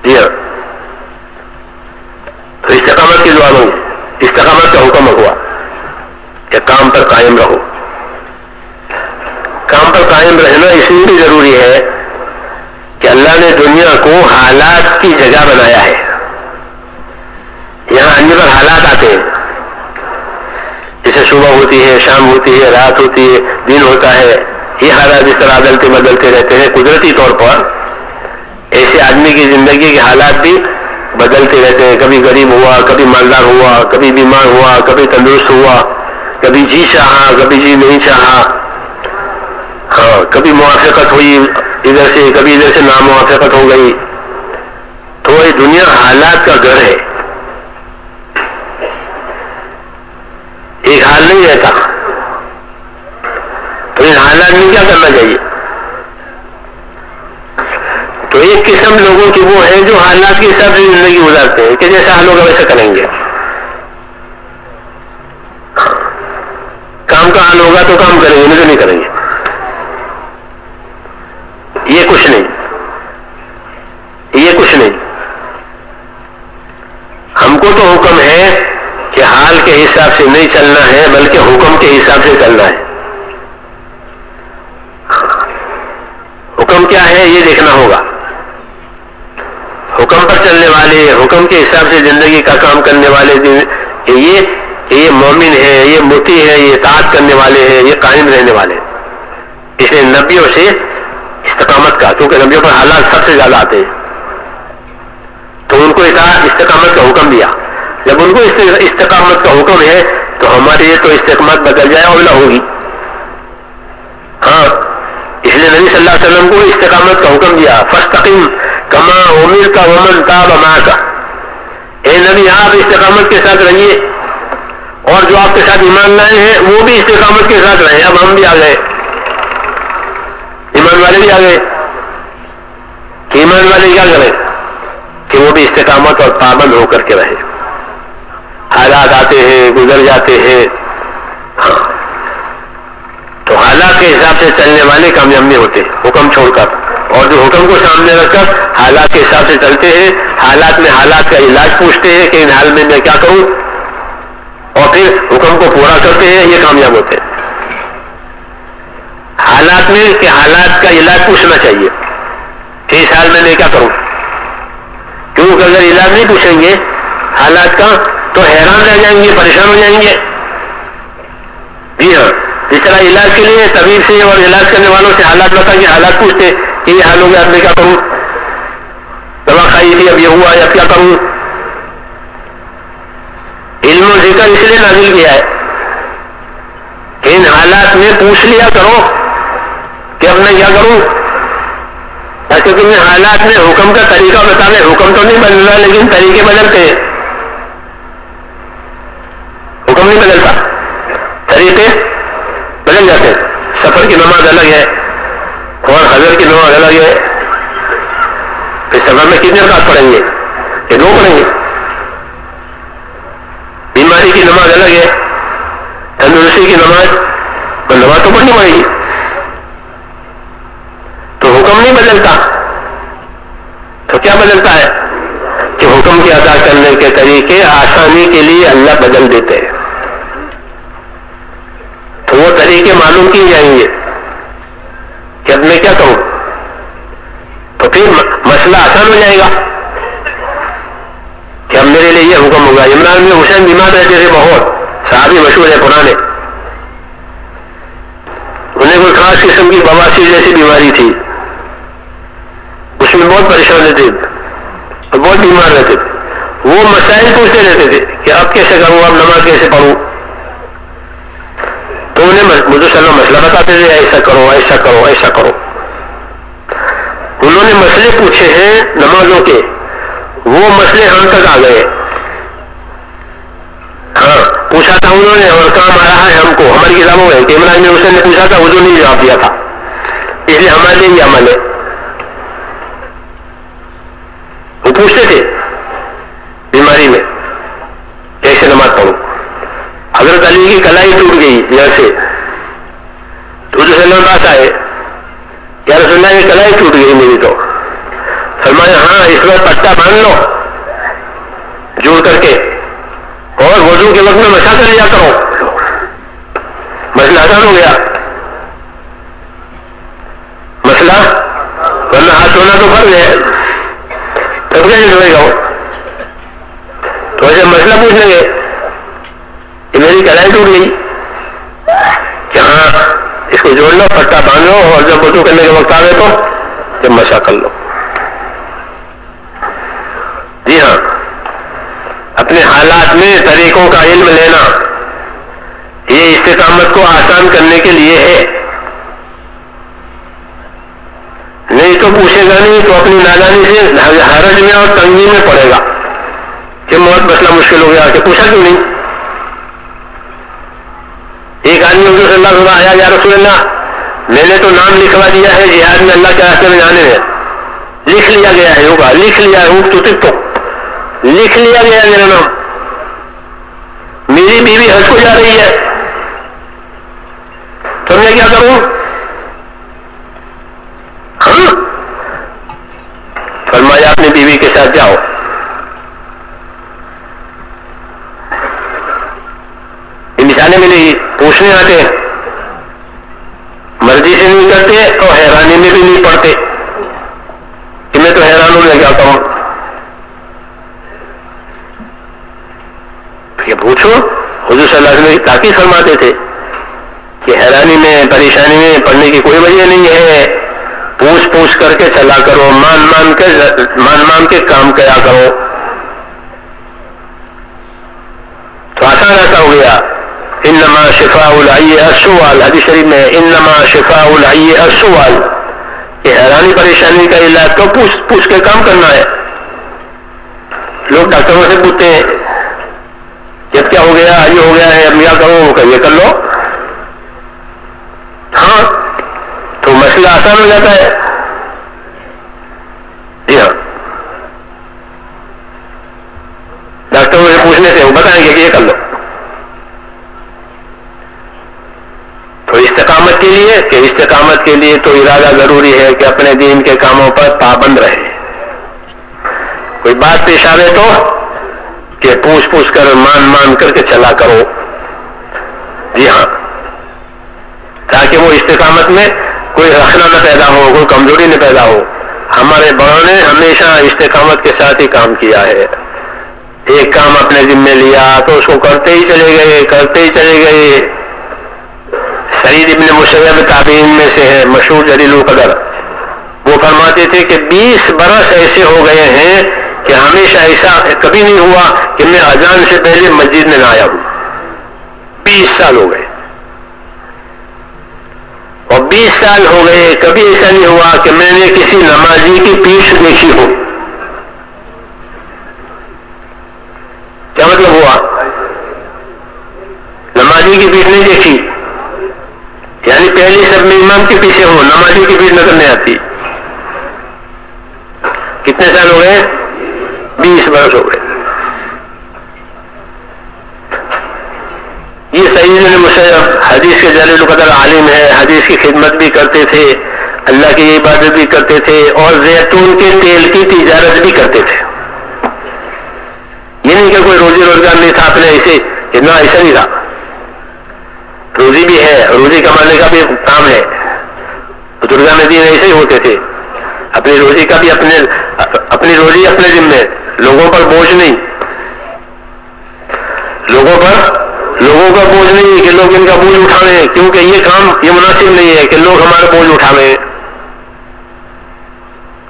جی ہاں تو استقامت کی دعا گی استقامت کا حکم ہوا کہ کام پر قائم رہو کام پر قائم رہنا اس لیے بھی ضروری ہے کہ اللہ نے دنیا کو حالات کی جگہ بنایا ہے؟ یہاں پر حالات آتے ہیں۔ جیسے صبح ہوتی ہے، شام ہوتی ہے، رات ہوتی ہے، دن ہوتا ہے، یہ حالات اس طرح بدلتے بدلتے رہتے ہیں۔ قدرتی طور پر ایسے آدمی کی زندگی کے حالات بھی بدلتے رہتے ہیں۔ کبھی غریب ہوا، کبھی مالدار ہوا، کبھی بیمار ہوا، کبھی تندرست ہوا، کبھی جی چاہا، کبھی جی نہیں چاہا۔ ہاں کبھی موافقت ہوئی، ادھر سے، کبھی ادھر سے ناموافقت ہو گئی۔ دنیا حالات کا گھر ہے۔ ایک حال نہیں رہتا۔ تو ان حالات میں کیا کرنا چاہیے؟ تو ایک قسم لوگوں کی وہ ہے جو حالات کے حساب سے زندگی گزارتے ہیں، کہ جیسا حال ہوگا ویسا کریں گے۔ کام کا حال ہوگا تو کام کریں گے، نہیں تو نہیں کریں گے یہ کچھ نہیں یہ کچھ نہیں ہم کو تو حکم ہے کہ حال کے حساب سے نہیں چلنا ہے بلکہ حکم کے حساب سے چلنا ہے حکم کیا ہے یہ دیکھنا ہوگا حکم پر چلنے والے حکم کے حساب سے زندگی کا کام کرنے والے کہ یہ کہ یہ مومن ہے یہ موتی ہے یہ اطاعت کرنے والے ہیں یہ قائم رہنے والے اس نے نبیوں سے استقامت کا کیونکہ نبیوں پر حالات سب سے زیادہ آتے ہیں تو ان کو اطاعت استقامت کا حکم دیا جب ان کو استقامت کا حکم ہے تو ہمارے لیے تو استقامت بدل جائے اولا ہوگی ہاں اس لیے نبی صلی اللہ علیہ وسلم کو استقامت کا حکم دیا فستقیم کما عمر کا ومن تاب ما کا اے نبی آپ استقامت کے ساتھ رہیے اور جو آپ کے ساتھ ایمان لائے ہیں وہ بھی استقامت کے ساتھ رہے اب ہم بھی آ گئے ایمان والے بھی آ گئے کہ ایمان والے کیا کریں کہ وہ بھی استقامت اور پابند ہو کر کے رہے۔ حالات آتے ہیں، گزر جاتے ہیں۔ ہاں تو حالات کے حساب سے چلنے والے کامیاب نہیں ہوتے، حکم چھوڑ کر۔ اور جو حکم کو سامنے رکھ کر حالات کے حساب سے چلتے ہیں، حالات میں حالات کا علاج پوچھتے ہیں کہ ان حال میں میں کیا کروں۔ اور پھر حکم کو پورا کرتے ہیں، یہ کامیاب ہوتے ہیں۔ حالات میں کہ حالات کا علاج پوچھنا چاہیے کہ اس حال میں میں کیا کروں۔ کیونکہ اگر علاج نہیں پوچھیں گے، حالات کا تو حیران رہ جائیں گے، پریشان ہو جائیں گے۔ جی ہاں اس طرح علاج کے لیے طبیب سے اور علاج کرنے والوں سے حالات بتا کے حالات پوچھتے کہ یہ حال ہو گیا، اب میں کیا کروں؟ دوا کھائی تھی، اب یہ ہوا اب کیا کروں؟ علم و ذکر اس لیے نازل کیا ہے کہ ان حالات میں پوچھ لیا کرو کہ اب میں کیا کروں؟ کیونکہ حالات میں حکم کا طریقہ بتا دیں حکم تو نہیں بدل رہا، لیکن طریقے بدلتے ہیں حکم نہیں بدلتا طریقے بدل جاتے سفر کی نماز الگ ہے اور حضرت کی نماز الگ ہے پھر سفر میں کتنے رکعت پڑھیں گے کہ دو پڑھیں گے بیماری کی نماز الگ ہے تندرستی کی نماز نماز تو پڑھنی پڑے گی تو حکم نہیں بدلتا تو کیا بدلتا ہے کہ حکم کے ادا کرنے کے طریقے آسانی کے لیے اللہ بدل دیتے ہیں تو وہ طریقے معلوم کی جائیں گے کہ اب میں کیا کہوں تو پھر مسئلہ آسان ہو جائے گا کہ اب میرے لیے یہ حکم ہوگا عمران میں حسین بیمار رہتے تھے بہت صحابی مشہور ہے پرانے انہیں کوئی خاص قسم کی بواسی جیسی بیماری تھی اس میں بہت پریشان رہتے تھے بہت بیمار رہتے تھے وہ مسائل پوچھتے رہتے تھے کہ اب کیسے کروں اب نماز کیسے پڑھوں تو انہیں مجھے سلام مسئلہ بتاتے تھے ایسا کرو ایسا کرو ایسا کرو انہوں نے مسئلے پوچھے ہیں نمازوں کے وہ مسئلے ہم تک آ گئے ہاں پوچھا تھا انہوں نے اور کام آ رہا ہے ہم کو ہماری کتابوں میں کہ عمران میں حسین نے پوچھا تھا وہ جو نہیں جواب دیا تھا اس لیے ہمارے لیے یہ عمل ہے وہ پوچھتے تھے بیماری علی کی کلائی ٹوٹ گئی جیسے تو جو سلم پاس آئے کیا رسول اللہ کی کلائی ٹوٹ گئی میری تو فرمایا ہاں اس میں پٹا باندھ لو جوڑ کر کے اور وضو کے وقت میں مسا کر لیا کرو مسئلہ آسان ہو گیا مسئلہ ورنہ ہاتھ دھونا تو فرض ہے۔ تب کیسے دھوئے گا تو ایسے مسئلہ پوچھ لیں گے۔ کہ میری کڑھائی ٹوٹ گئی۔ کہ ہاں اس کو جوڑ لو، پٹا باندھو، اور جب وضو کرنے کے وقت آئے تو جب مسا کر لو۔ جی ہاں اپنے حالات میں طریقوں کا علم لینا، یہ استقامت کو آسان کرنے کے لیے ہے نہیں تو پوچھے تو اپنی نادانی سے حرج میں اور تنگی میں پڑے گا کہ موت مسئلہ مشکل ہو گیا کہ پوچھا کیوں نہیں؟ ایک آدمی حضور صلی اللہ علیہ آیا، یا رسول اللہ، میں نے تو نام لکھوا دیا ہے، جہاد میں اللہ کے راستے میں جانے میں۔ لکھ لیا گیا ہے، ہوگا۔ لکھ لیا ہے تو تو۔ لکھ لیا گیا میرا نام۔ میری بیوی حج کو جا رہی ہے تو میں کیا کروں ہاں فرمایا اپنی بیوی جاؤ یہ مثالیں ملی پوچھنے آتے ہیں سے نہیں کرتے اور حیرانی میں بھی نہیں پڑتے کہ میں تو حیران ہوں میں کیا کہوں یہ پوچھو حضور صلی اللہ علیہ وسلم تاکید فرماتے تھے کہ حیرانی میں پریشانی میں پڑھنے کی کوئی وجہ نہیں ہے پوچھ پوچھ کر کے چلا کرو مان مان کے مان مان کے کام کیا کرو تو آسان ایسا ہو گیا انما شفا الائیے السوال حدیث شریف میں انما شفا سوال یہ حیرانی پریشانی کا علاج تو پوچھ پوچھ کے کام کرنا ہے لوگ ڈاکٹروں سے پوچھتے ہیں جب کیا ہو گیا یہ ہو گیا ہے اب کیا کرو یہ کر لو ہاں تو مسئلہ آسان ہو جاتا ہے جی ہاں ڈاکٹروں سے پوچھنے سے وہ بتائیں گے کہ یہ کر لو تو استقامت کے لیے کہ استقامت کے لیے تو ارادہ ضروری ہے کہ اپنے دین کے کاموں پر پابند رہے۔ کوئی بات پیش آئے تو کہ پوچھ پوچھ کر، مان مان کر کے چلا کرو۔ جی ہاں۔ تاکہ وہ استقامت میں کوئی رکھنا نہ پیدا ہو، کوئی کمزوری نہ پیدا ہو۔ ہمارے بڑوں نے ہمیشہ استقامت کے ساتھ ہی کام کیا ہے۔ ایک کام اپنے ذمے لیا تو اس کو کرتے ہی چلے گئے، کرتے ہی چلے گئے۔ سعید ابن مشرف تعبین میں سے ہے، مشہور جلیل القدر۔ فرماتے تھے کہ بیس برس ایسے ہو گئے ہیں کہ ہمیشہ ایسا کبھی نہیں ہوا کہ میں اذان سے پہلے مسجد میں نہ آیا ہوں۔ بیس سال ہو گئے۔ اور بیس سال ہو گئے، کبھی ایسا نہیں ہوا کہ میں نے کسی نمازی کی پیش دیکھی ہو۔ کیا مطلب ہوا؟ نمازی کی پیٹ نہیں دیکھی۔ یعنی پہلی سب میں امام کے پیچھے ہو نمازی کی پیٹ نظر نہیں آتی کتنے سال ہو گئے بیس برس ہو گئے یہ سعید نے مشرف حدیث کے جلیل القدر عالم ہے حدیث کی خدمت بھی کرتے تھے اللہ کی عبادت بھی کرتے تھے اور زیتون کے تیل کی تجارت بھی کرتے تھے۔ یہ نہیں کہ کوئی روزی روزگار نہیں تھا، اپنے ایسے نہ ایسا نہیں تھا۔ روزی بھی ہے، روزی کمانے کا بھی کام ہے۔ درگا میں دین ایسے ہی ہوتے تھے۔ اپنی روزی کا بھی اپنے، اپنی روزی اپنے ذمے لوگوں پر بوجھ نہیں۔ لوگوں پر، لوگوں کا بوجھ نہیں کہ لوگ ان کا بوجھ اٹھا لیں، کیونکہ یہ کام، یہ مناسب نہیں ہے کہ لوگ ہمارا بوجھ اٹھا لیں۔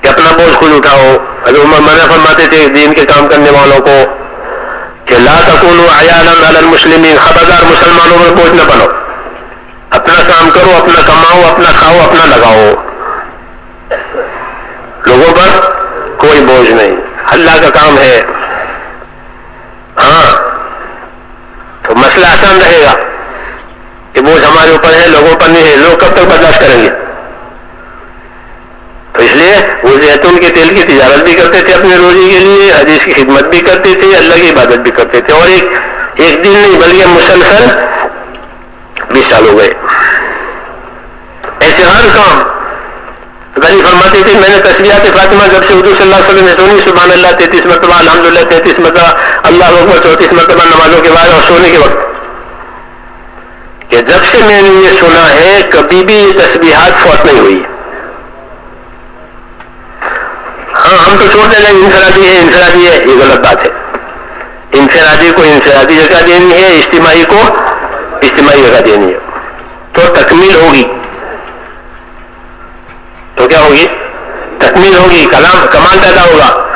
کہ اپنا بوجھ خود اٹھاؤ اگر عمر منع فرماتے تھے دین کے کام کرنے والوں کو کہ لا تکون عیالا علی المسلمین، خبردار مسلمانوں میں بوجھ نہ بنو۔ اپنا کام کرو، اپنا کماؤ، اپنا کھاؤ، اپنا لگاؤ۔ لوگوں پر کوئی بوجھ نہیں۔ اللہ کا کام ہے۔ ہاں تو مسئلہ آسان رہے گا کہ بوجھ ہمارے اوپر ہے، لوگوں پر نہیں ہے۔ لوگ کب تک برداشت کریں گے تو اس لیے وہ زیتون کے تیل کی تجارت بھی کرتے تھے اپنے روزی کے لیے، حدیث کی خدمت بھی کرتے تھے، اللہ کی عبادت بھی کرتے تھے اور ایک ایک دن نہیں، بلکہ مسلسل بیس سال ہو گئے۔ ایسے ہر کام۔ غریب فرماتے تھے، میں نے تصویرات فاطمہ جب سے اردو صلی اللہ علیہ وسلم نے سنی، سبحان اللہ، تینتیس مرتبہ الحمد للہ تینتیس مرتبہ، اللہ اکبر، چونتیس مرتبہ نمازوں کے بعد اور سونے کے وقت۔ کہ جب سے میں نے یہ سنا ہے، کبھی بھی یہ تصویرات فوت نہیں ہوئی۔ ہاں ہم تو چھوڑ دیں انفرادی ہے انفرادی ہے، یہ غلط بات ہے۔ انفرادی کو انفرادی جگہ دینی ہے، اجتماعی کو اجتماعی جگہ دینی ہے۔ تو تکمیل ہوگی۔ تو کیا ہوگی؟ تکمیل ہوگی، کلام، کمال پیدا ہوگا۔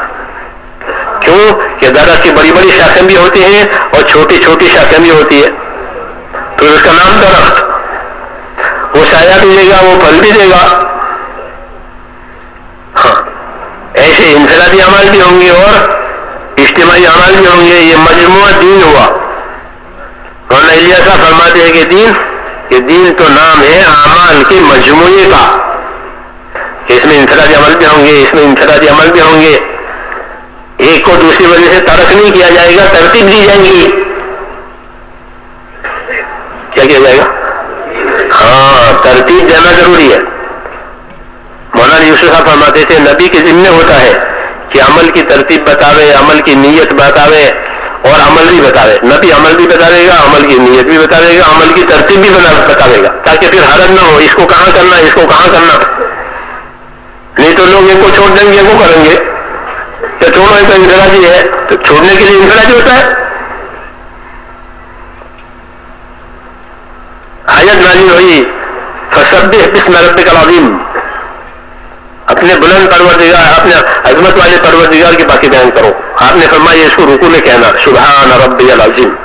کیوں؟ کہ درخت کی بڑی بڑی شاخیں بھی ہوتی ہیں اور چھوٹی چھوٹی شاخیں بھی ہوتی ہے تو اس کا نام درخت۔ وہ سایہ بھی دے گا، وہ پھل بھی دے گا ہاں ایسے انفرادی عمل بھی ہوں گے اور اجتماعی عمل بھی ہوں گے۔ یہ مجموعہ دین ہوا۔ مولانا الیہ صاحب فرماتے ہیں کہ دین یہ دین تو نام ہے، اعمال کے مجموعے کا۔ اس میں انفرادی عمل بھی ہوں گے، اس میں انفرادی عمل بھی ہوں گے۔ ایک کو دوسری وجہ سے ترک نہیں کیا جائے گا، ترتیب دی جائے گی۔ کیا کیا جائے گا؟ ہاں ترتیب دینا ضروری ہے۔ مولانا یوسف صاحب فرماتے تھے، نبی کے ذمے ہوتا ہے۔ کہ عمل کی ترتیب بتاوے، عمل کی نیت بتاوے اور عمل بھی بتاوے۔ نبی عمل بھی بتاوے گا، عمل کی نیت بھی بتاوے گا، عمل کی ترتیب بھی بتاوے گا۔ تاکہ پھر حرج نہ ہو، اس کو کہاں کرنا، اس کو کہاں کرنا۔ نہیں تو لوگ ان کو چھوڑ دیں گے، وہ کریں گے۔ یا چھوڑو تو انفرادی ہے۔ تو چھوڑنے کے لیے انفرادی ہوتا ہے۔ آیت نازل ہوئی۔ فسب بسم ربک العظیم۔ اپنے بلند پروردگار، اپنے عظمت والے پروردگار کی باقی بیان کرو۔ آپ نے فرمایا اس کو رکو میں کہنا۔ سبحان ربی العظیم۔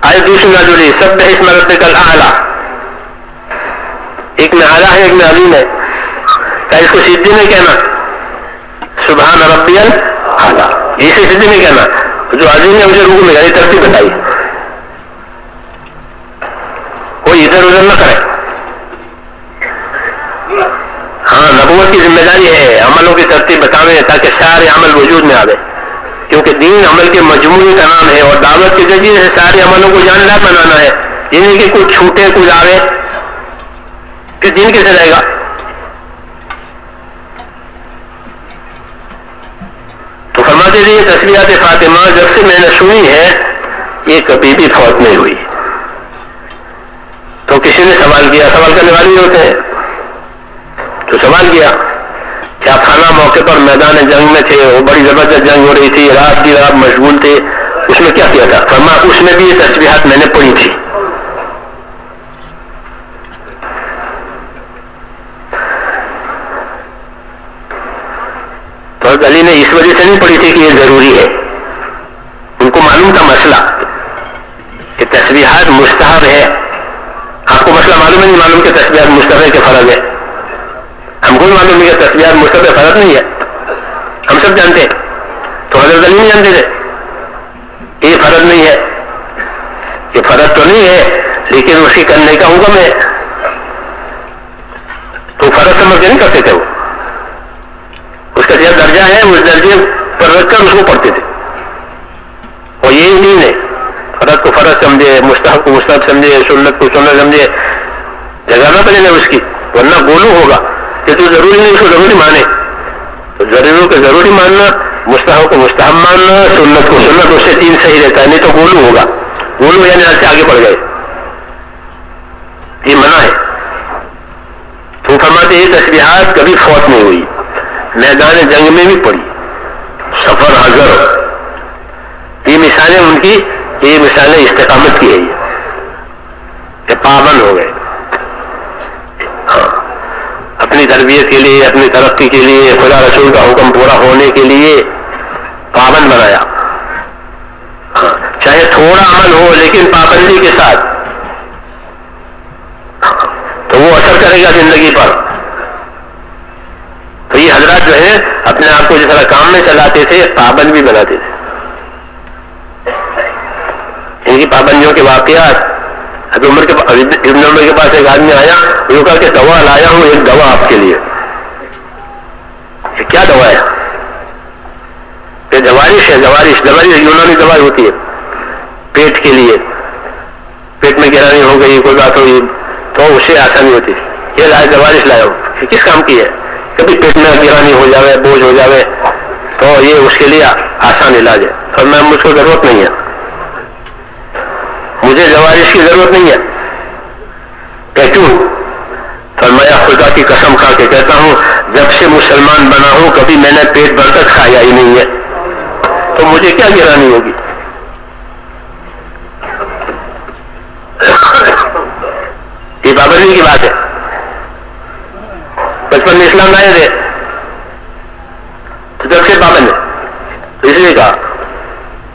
آئے دوسری نازلی سب اسم ربک الاعلی۔ ایک میں اعلیٰ ہے، ایک میں عظیم ہے۔ کیا اس کو سدھی میں کہنا؟ سبحان ربی الاعلی۔ اسے سدھی میں کہنا۔ جو عظیم ہے مجھے رکو میں کہنا۔ ترتیب بتائی کوئی ادھر ادھر نہ کرے ہاں نبوت کی ذمہ داری ہے، عملوں کی ترتیب بتاویں تاکہ سارے عمل وجود میں آوے۔ کیونکہ دین عمل کے مجموعی کا نام ہے اور دعوت کے ذریعے سے سارے عملوں کو جاندار بنانا ہے۔ یہ نہیں کہ کچھ چھوٹے کچھ آوے کہ دین کیسے رہے گا؟ تو فرماتے تھے یہ تصویرات فاطمہ جب سے میں نے سنی ہے، یہ کبھی بھی فوت نہیں ہوئی۔ تو کسی نے سوال کیا؟ سوال کرنے والے ہوتے ہیں۔ تو سوال کیا کیا کھانا موقع پر میدان جنگ میں تھے؟ وہ بڑی زبردست جنگ ہو رہی تھی، رات کی رات مشغول تھے۔ اس میں کیا کیا تھا؟ فرما، اس میں بھی یہ تصویرات میں نے پڑھی تھی۔ تو علی نے اس وجہ سے نہیں پڑھی تھی کہ یہ ضروری ہے۔ ان کو معلوم تھا مسئلہ کہ تصویرات مستحب ہے آپ کو مسئلہ معلوم ہے؟ نہیں معلوم کہ تصویرات مستحب کے فرض ہے ہم معلوم نہیں کہ تصویرات مستحب فرض نہیں ہے۔ ہم سب جانتے ہیں۔ تو حضرت علی نہیں جانتے تھے۔ یہ فرض نہیں ہے۔ یہ فرض تو نہیں ہے، لیکن اسی کرنے کا حکم ہے۔ تو فرض سمجھ کے نہیں کرتے تھے وہ۔ اس کا جو درجہ ہے اس درجے پر رکھ کر اس کو پڑھتے تھے۔ اور یہی نہیں ہے۔ فرض کو فرض سمجھے مستحب کو مستحب سمجھے، سنت کو سنت سمجھے۔ جگہ نہ پڑے اس کی، ورنہ گولو ہوگا کہ تو ضروری نہیں اس کو ضروری مانے تو ضروروں کو ضروری ماننا مستحب کو سنت کو سنت اس سے تین صحیح رہتا ہے نہیں تو گولو ہوگا گولو یعنی آج سے آگے بڑھ گئے یہ منع ہے تو فرماتے یہ تصویرات کبھی فوت نہیں ہوئی میدان جنگ میں بھی پڑی سفر حضر یہ مثالیں ان کی یہ مثالیں استقامت کی ہے یہ پابند ہو گئے اپنی تربیت کے لیے اپنی ترقی کے لیے خدا رسول کا حکم پورا ہونے کے لیے پابند بنایا۔ چاہے تھوڑا عمل ہو لیکن پابندی کے ساتھ۔ تو وہ اثر کرے گا زندگی پر۔ تو یہ حضرات جو ہے اپنے آپ کو جس طرح کام میں چلاتے تھے، پابند بھی بناتے تھے۔ ان کی پابندیوں کے واقعات۔ ابھی عمر کے ابن عمر کے پاس ایک آدمی آیا وہ کہا کہ دوا لایا ہوں، ایک دوا آپ کے لیے۔ کیا دوا ہے؟ ہے جوارش جوارش یونانی دوائی ہوتی ہے، پیٹ کے لیے۔ پیٹ میں گرانی ہو گئی، کوئی بات ہوئی، تو اسے آسانی ہوتی۔ یہ لائے جوارش لایا ہو۔ کس کام کی ہے؟ کبھی پیٹ میں گرانی ہو جاوے، بوجھ ہو جاوے، تو یہ اس کے لیے آسان علاج ہے۔ اور میں، مجھ کو ضرورت نہیں ہے۔ مجھے جوارش کی ضرورت نہیں ہے۔ کیوں فرمایا خدا کی قسم کھا کے کہتا ہوں، جب سے مسلمان بنا ہوں، کبھی میں نے پیٹ بھر تک کھایا ہی نہیں ہے۔ تو کیا گرانی ہوگی؟ یہ پابندی کی بات ہے۔ بچپن میں اسلام لائے تھے۔ تو جب سے پابند ہے۔ اس لیے کہا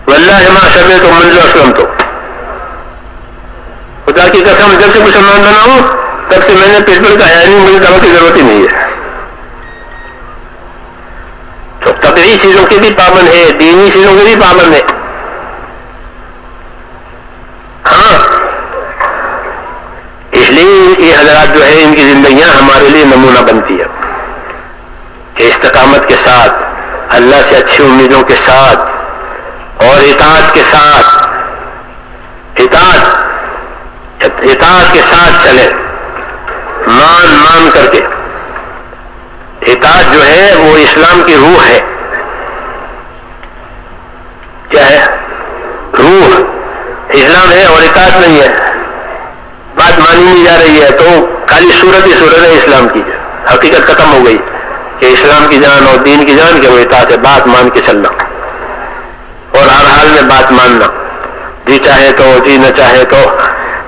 ولہ جمع شبے تو منظر اسلم تو خدا کی قسم، جب سے مسلمان بنا ہوں، تب سے میں نے پیٹ پر کہا نہیں مجھے دوا کی ضرورت ہی نہیں ہے تو تبری چیزوں کی بھی پابند ہے دینی پابند ہے ہاں اس لیے یہ حضرات جو ہے ان کی زندگیاں ہمارے لیے نمونہ بنتی ہے کہ استقامت کے ساتھ اللہ سے اچھی امیدوں کے ساتھ اور اطاعت کے ساتھ اطاعت اطاعت کے ساتھ چلے مان مان کر کے اطاعت جو ہے وہ اسلام کی روح ہے کیا ہے روح اسلام ہے اور اطاعت نہیں ہے بات مانی نہیں جا رہی ہے تو خالی صورت ہی صورت ہے اسلام کی حقیقت ختم ہو گئی کہ اسلام کی جان اور دین کی جان کے وہ اطاعت ہے بات مان کے چلنا اور ہر حال میں بات ماننا جی چاہے تو جی نہ چاہے تو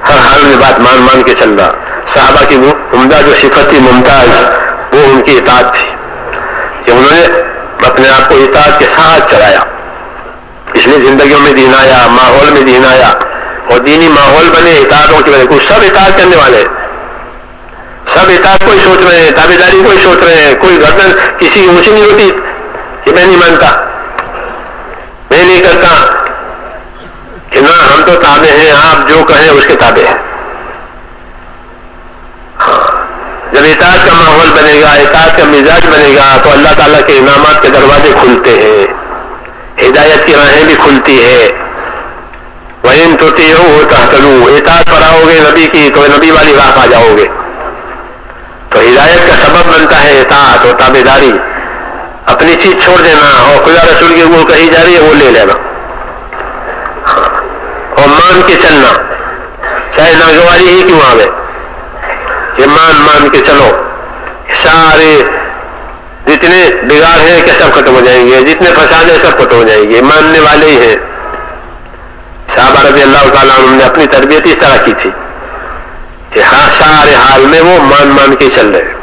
ہر حال میں بات مان مان کے چل رہا صحابہ کی عمدہ جو صفت تھی ممتاز، وہ ان کی اطاعت تھی۔ کہ انہوں نے اپنے آپ کو اطاعت کے ساتھ چلایا۔ اس لیے زندگیوں میں دین آیا، ماحول میں دین آیا۔ اور دینی ماحول بنے، اطاعتوں کی وجہ سے۔ سب اطاعت کرنے والے۔ سب اطاعت کوئی سوچ رہے ہیں، تابے داری کوئی سوچ رہے ہیں۔ کوئی گردن کسی اونچی نہیں ہوتی کہ میں نہیں مانتا۔ میں نہیں کرتا کہ نہ ہم تو تابے ہیں، آپ جو کہیں اس کے تابے ہیں جب اطاعت کا ماحول بنے گا اطاعت کا مزاج بنے گا، تو اللہ تعالیٰ کے انعامات کے دروازے کھلتے ہیں۔ ہدایت کی راہیں بھی کھلتی ہے وہین تو ہو وہ تحتلو اطاعت پر آؤ گے نبی کی، تو نبی والی راہ آ جاؤ گے۔ تو ہدایت کا سبب بنتا ہے اطاعت اور تابے داری اپنی چیز چھوڑ دینا اور خدا رسول کی وہ کہی جا رہی ہے، وہ لے لینا۔ اور مان کے چلنا، چاہے ناگواری ہی کیوں آوے، کہ مان مان کے چلو۔ سارے جتنے بگاڑ ہیں کہ سب ختم ہو جائیں گے، جتنے فساد ہیں، سب ختم ہو جائیں گے۔ ماننے والے ہی ہیں۔ صحابہ رضی اللہ تعالیٰ عنہ نے اپنی تربیت اس طرح کی تھی کہ ہاں سارے حال میں وہ مان مان کے چل رہے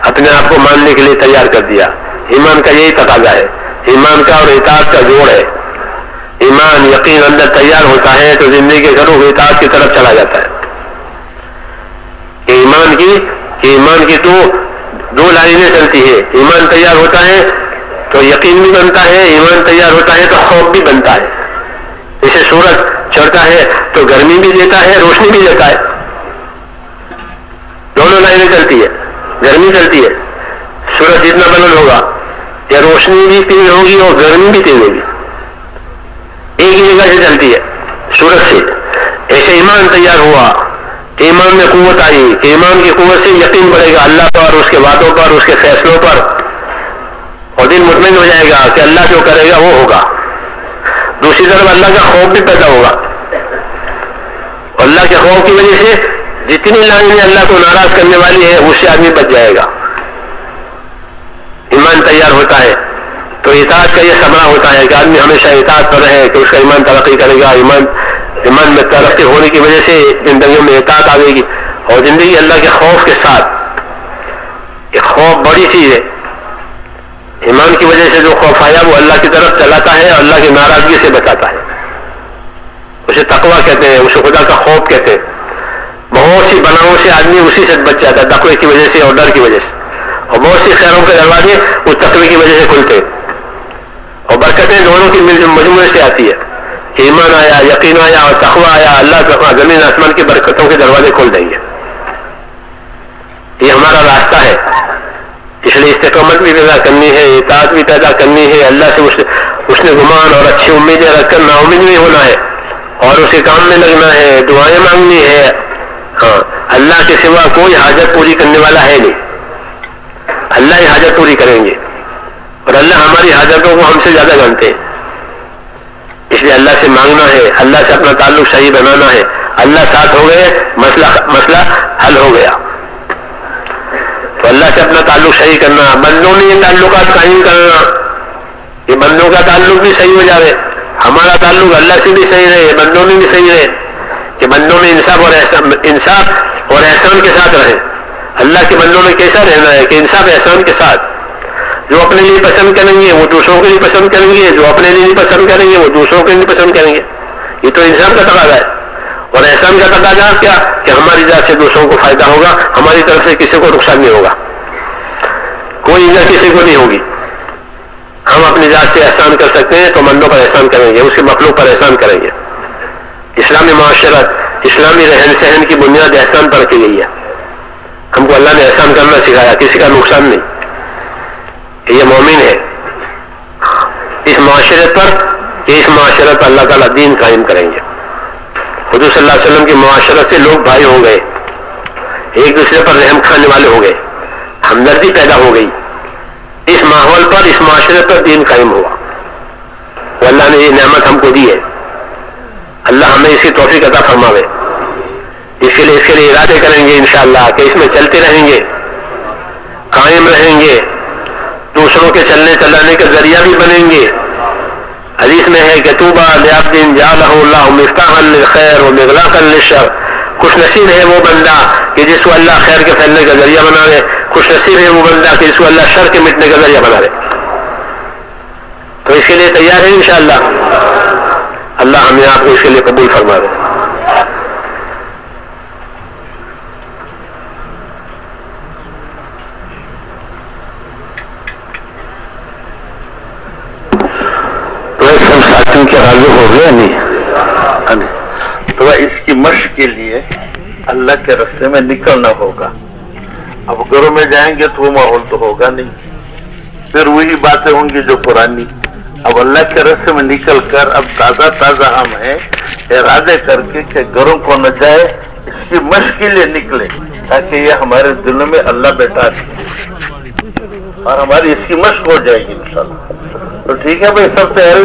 اپنے آپ کو ماننے کے لیے تیار کر دیا۔ ایمان کا یہی تقاضا ہے۔ ایمان کا اور اطاعت کا جوڑ ہے۔ ایمان یقین اندر تیار ہوتا ہے تو زندگی کے گھروں اطاعت کی طرف چلا جاتا ہے۔ کہ ایمان کی کہ ایمان کی تو دو لائنیں چلتی ہے ایمان تیار ہوتا ہے تو یقین بھی بنتا ہے، ایمان تیار ہوتا ہے تو خوف بھی بنتا ہے۔ جیسے سورج چڑھتا ہے تو گرمی بھی دیتا ہے، روشنی بھی دیتا ہے۔ دونوں لائنیں چلتی ہے گرمی چلتی ہے۔ سورج جتنا بلند ہوگا، یا روشنی بھی تیز ہوگی اور گرمی بھی تیز ہوگی۔ ایک ہی جگہ سے چلتی ہے سورج سے۔ ایسے ایمان تیار ہوا کہ ایمان میں قوت آئی۔ کہ ایمان کی قوت سے یقین بڑھے گا اللہ پر، اس کے وعدوں پر، اس کے فیصلوں پر۔ اور دل مطمئن ہو جائے گا کہ اللہ جو کرے گا وہ ہوگا۔ دوسری طرف اللہ کا خوف بھی پیدا ہوگا۔ اللہ کے خوف کی وجہ سے جتنی لائنیں اللہ کو ناراض کرنے والی ہے اس سے آدمی بچ جائے گا۔ ایمان تیار ہوتا ہے۔ تو اطاعت کا یہ سمرا ہوتا ہے کہ آدمی ہمیشہ اطاعت پر رہے، کہ اس کا ایمان ترقی کرے گا، ایمان ایمان میں ترقی ہونے کی وجہ سے زندگیوں میں اطاعت آ گی اور زندگی اللہ کے خوف کے ساتھ، یہ خوف بڑی چیز ہے۔ ایمان کی وجہ سے جو خوف آیا وہ اللہ کی طرف چلاتا ہے اور اللہ کی ناراضگی سے بچاتا ہے۔ اسے تقوا کہتے ہیں، اسے خدا کا خوف کہتے ہیں۔ بہت سی بناؤں سے آدمی اسی سے بچ جاتا ہے، تقوی کی وجہ سے اور ڈر کی وجہ سے۔ اور بہت سی خیروں کے دروازے اس تقوی کی وجہ سے کھلتے ہیں۔ اور برکتیں دونوں کی مجموعے سے آتی ہے۔ ایمان آیا، یقین آیا اور تقوی آیا، اللہ ہاں زمین آسمان کی برکتوں کے دروازے کھول دیں گے۔ یہ ہمارا راستہ ہے۔ اس لیے استقامت بھی پیدا کرنی ہے، اطاعت بھی پیدا کرنی ہے۔ اللہ سے اس نے گمان اور اچھی امیدیں رکھ کر نا امید بھی ہونا ہے اور اسے کام میں لگنا ہے، دعائیں مانگنی ہے۔ ہاں اللہ کے سوا کوئی حاجت پوری کرنے والا ہے نہیں۔ اللہ ہی حاجت پوری کریں گے۔ اور اللہ ہماری حاجتوں کو ہم سے زیادہ جانتے ہیں۔ اس لیے اللہ سے مانگنا ہے، اللہ سے اپنا تعلق صحیح بنانا ہے۔ اللہ ساتھ ہو گئے، مسئلہ مسئلہ حل ہو گیا۔ تو اللہ سے اپنا تعلق صحیح کرنا، بندوں میں یہ تعلقات قائم کرنا۔ یہ بندوں کا تعلق بھی صحیح ہو جائے ہمارا تعلق اللہ سے بھی صحیح رہے، بندوں میں بھی صحیح رہے۔ کہ بندوں میں انصاف اور احسان، انصاف اور احسان کے ساتھ رہے۔ اللہ کے بندوں میں کیسا رہنا ہے؟ کہ انصاف، احسان کے ساتھ۔ جو اپنے لیے پسند کریں گے، وہ دوسروں کے لیے پسند کریں گے، جو اپنے لیے نہیں پسند کریں گے، وہ دوسروں کے لیے پسند کریں گے۔ یہ تو انسان کا تقاضا ہے۔ اور احسان کا تقاضا کیا؟ کہ ہماری ذات سے دوسروں کو فائدہ ہوگا، ہماری طرف سے کسی کو نقصان نہیں ہوگا۔ کوئی ادھر کسی کو نہیں ہوگی، ہم اپنی ذات سے احسان کر سکتے ہیں، تو مندوں پر احسان کریں گے، اس کے مخلوق پر احسان کریں گے۔ اسلامی معاشرت، اسلامی رہن سہن کی بنیاد احسان پر کی گئی ہے۔ ہم کو اللہ نے احسان کرنا سکھایا، کسی کا نقصان نہیں۔ یہ مومن ہے۔ اس معاشرت پر اس معاشرت پر اللہ تعالیٰ دین قائم کریں گے۔ حضور صلی اللہ علیہ وسلم کی معاشرت سے لوگ بھائی ہو گئے۔ ایک دوسرے پر رحم کھانے والے ہو گئے۔ ہمدردی پیدا ہو گئی۔ اس ماحول پر، اس معاشرے پر دین قائم ہوا۔ اللہ نے یہ نعمت ہم کو دی ہے۔ اللہ ہمیں اسی توفیق عطا فرماوے۔ اس کے لیے، اس کے لیے ارادے کریں گے انشاءاللہ کہ اس میں چلتے رہیں گے۔ قائم رہیں گے۔ دوسروں کے چلنے چلانے کا ذریعہ بھی بنیں گے۔ حدیث میں ہے کہ توبہ لیابدین جالہ اللہ مفتاح للخیر و مغلاق للشر۔ خوش نصیب ہے وہ بندہ کہ جس کو اللہ خیر کے پھیلنے کا ذریعہ بنا دے خوش نصیب ہے وہ بندہ کہ جس کو اللہ شر کے مٹنے کا ذریعہ بنا دے تو اس کے لیے تیار ہے انشاءاللہ۔ اللہ ہمیں آپ کو اس کے لیے قبول فرما دے کے راضی نہیں تو اس کی مشق کے لیے اللہ کے رستے میں نکلنا ہوگا۔ اب گھروں میں جائیں گے تو وہ ماحول تو ہوگا نہیں۔ پھر وہی باتیں ہوں گی جو پرانی۔ اب اللہ کے رستے میں نکل کر اب تازہ تازہ ہم ہیں، ارادے کر کے کہ گھروں کو نہ جائے، اس کی مشق کے لیے نکلے، تاکہ یہ ہمارے دلوں میں اللہ بیٹھا دے۔ اور ہماری اس کی مشق ہو جائے گی انشاءاللہ۔ تو ٹھیک ہے بھائی، سب تیاری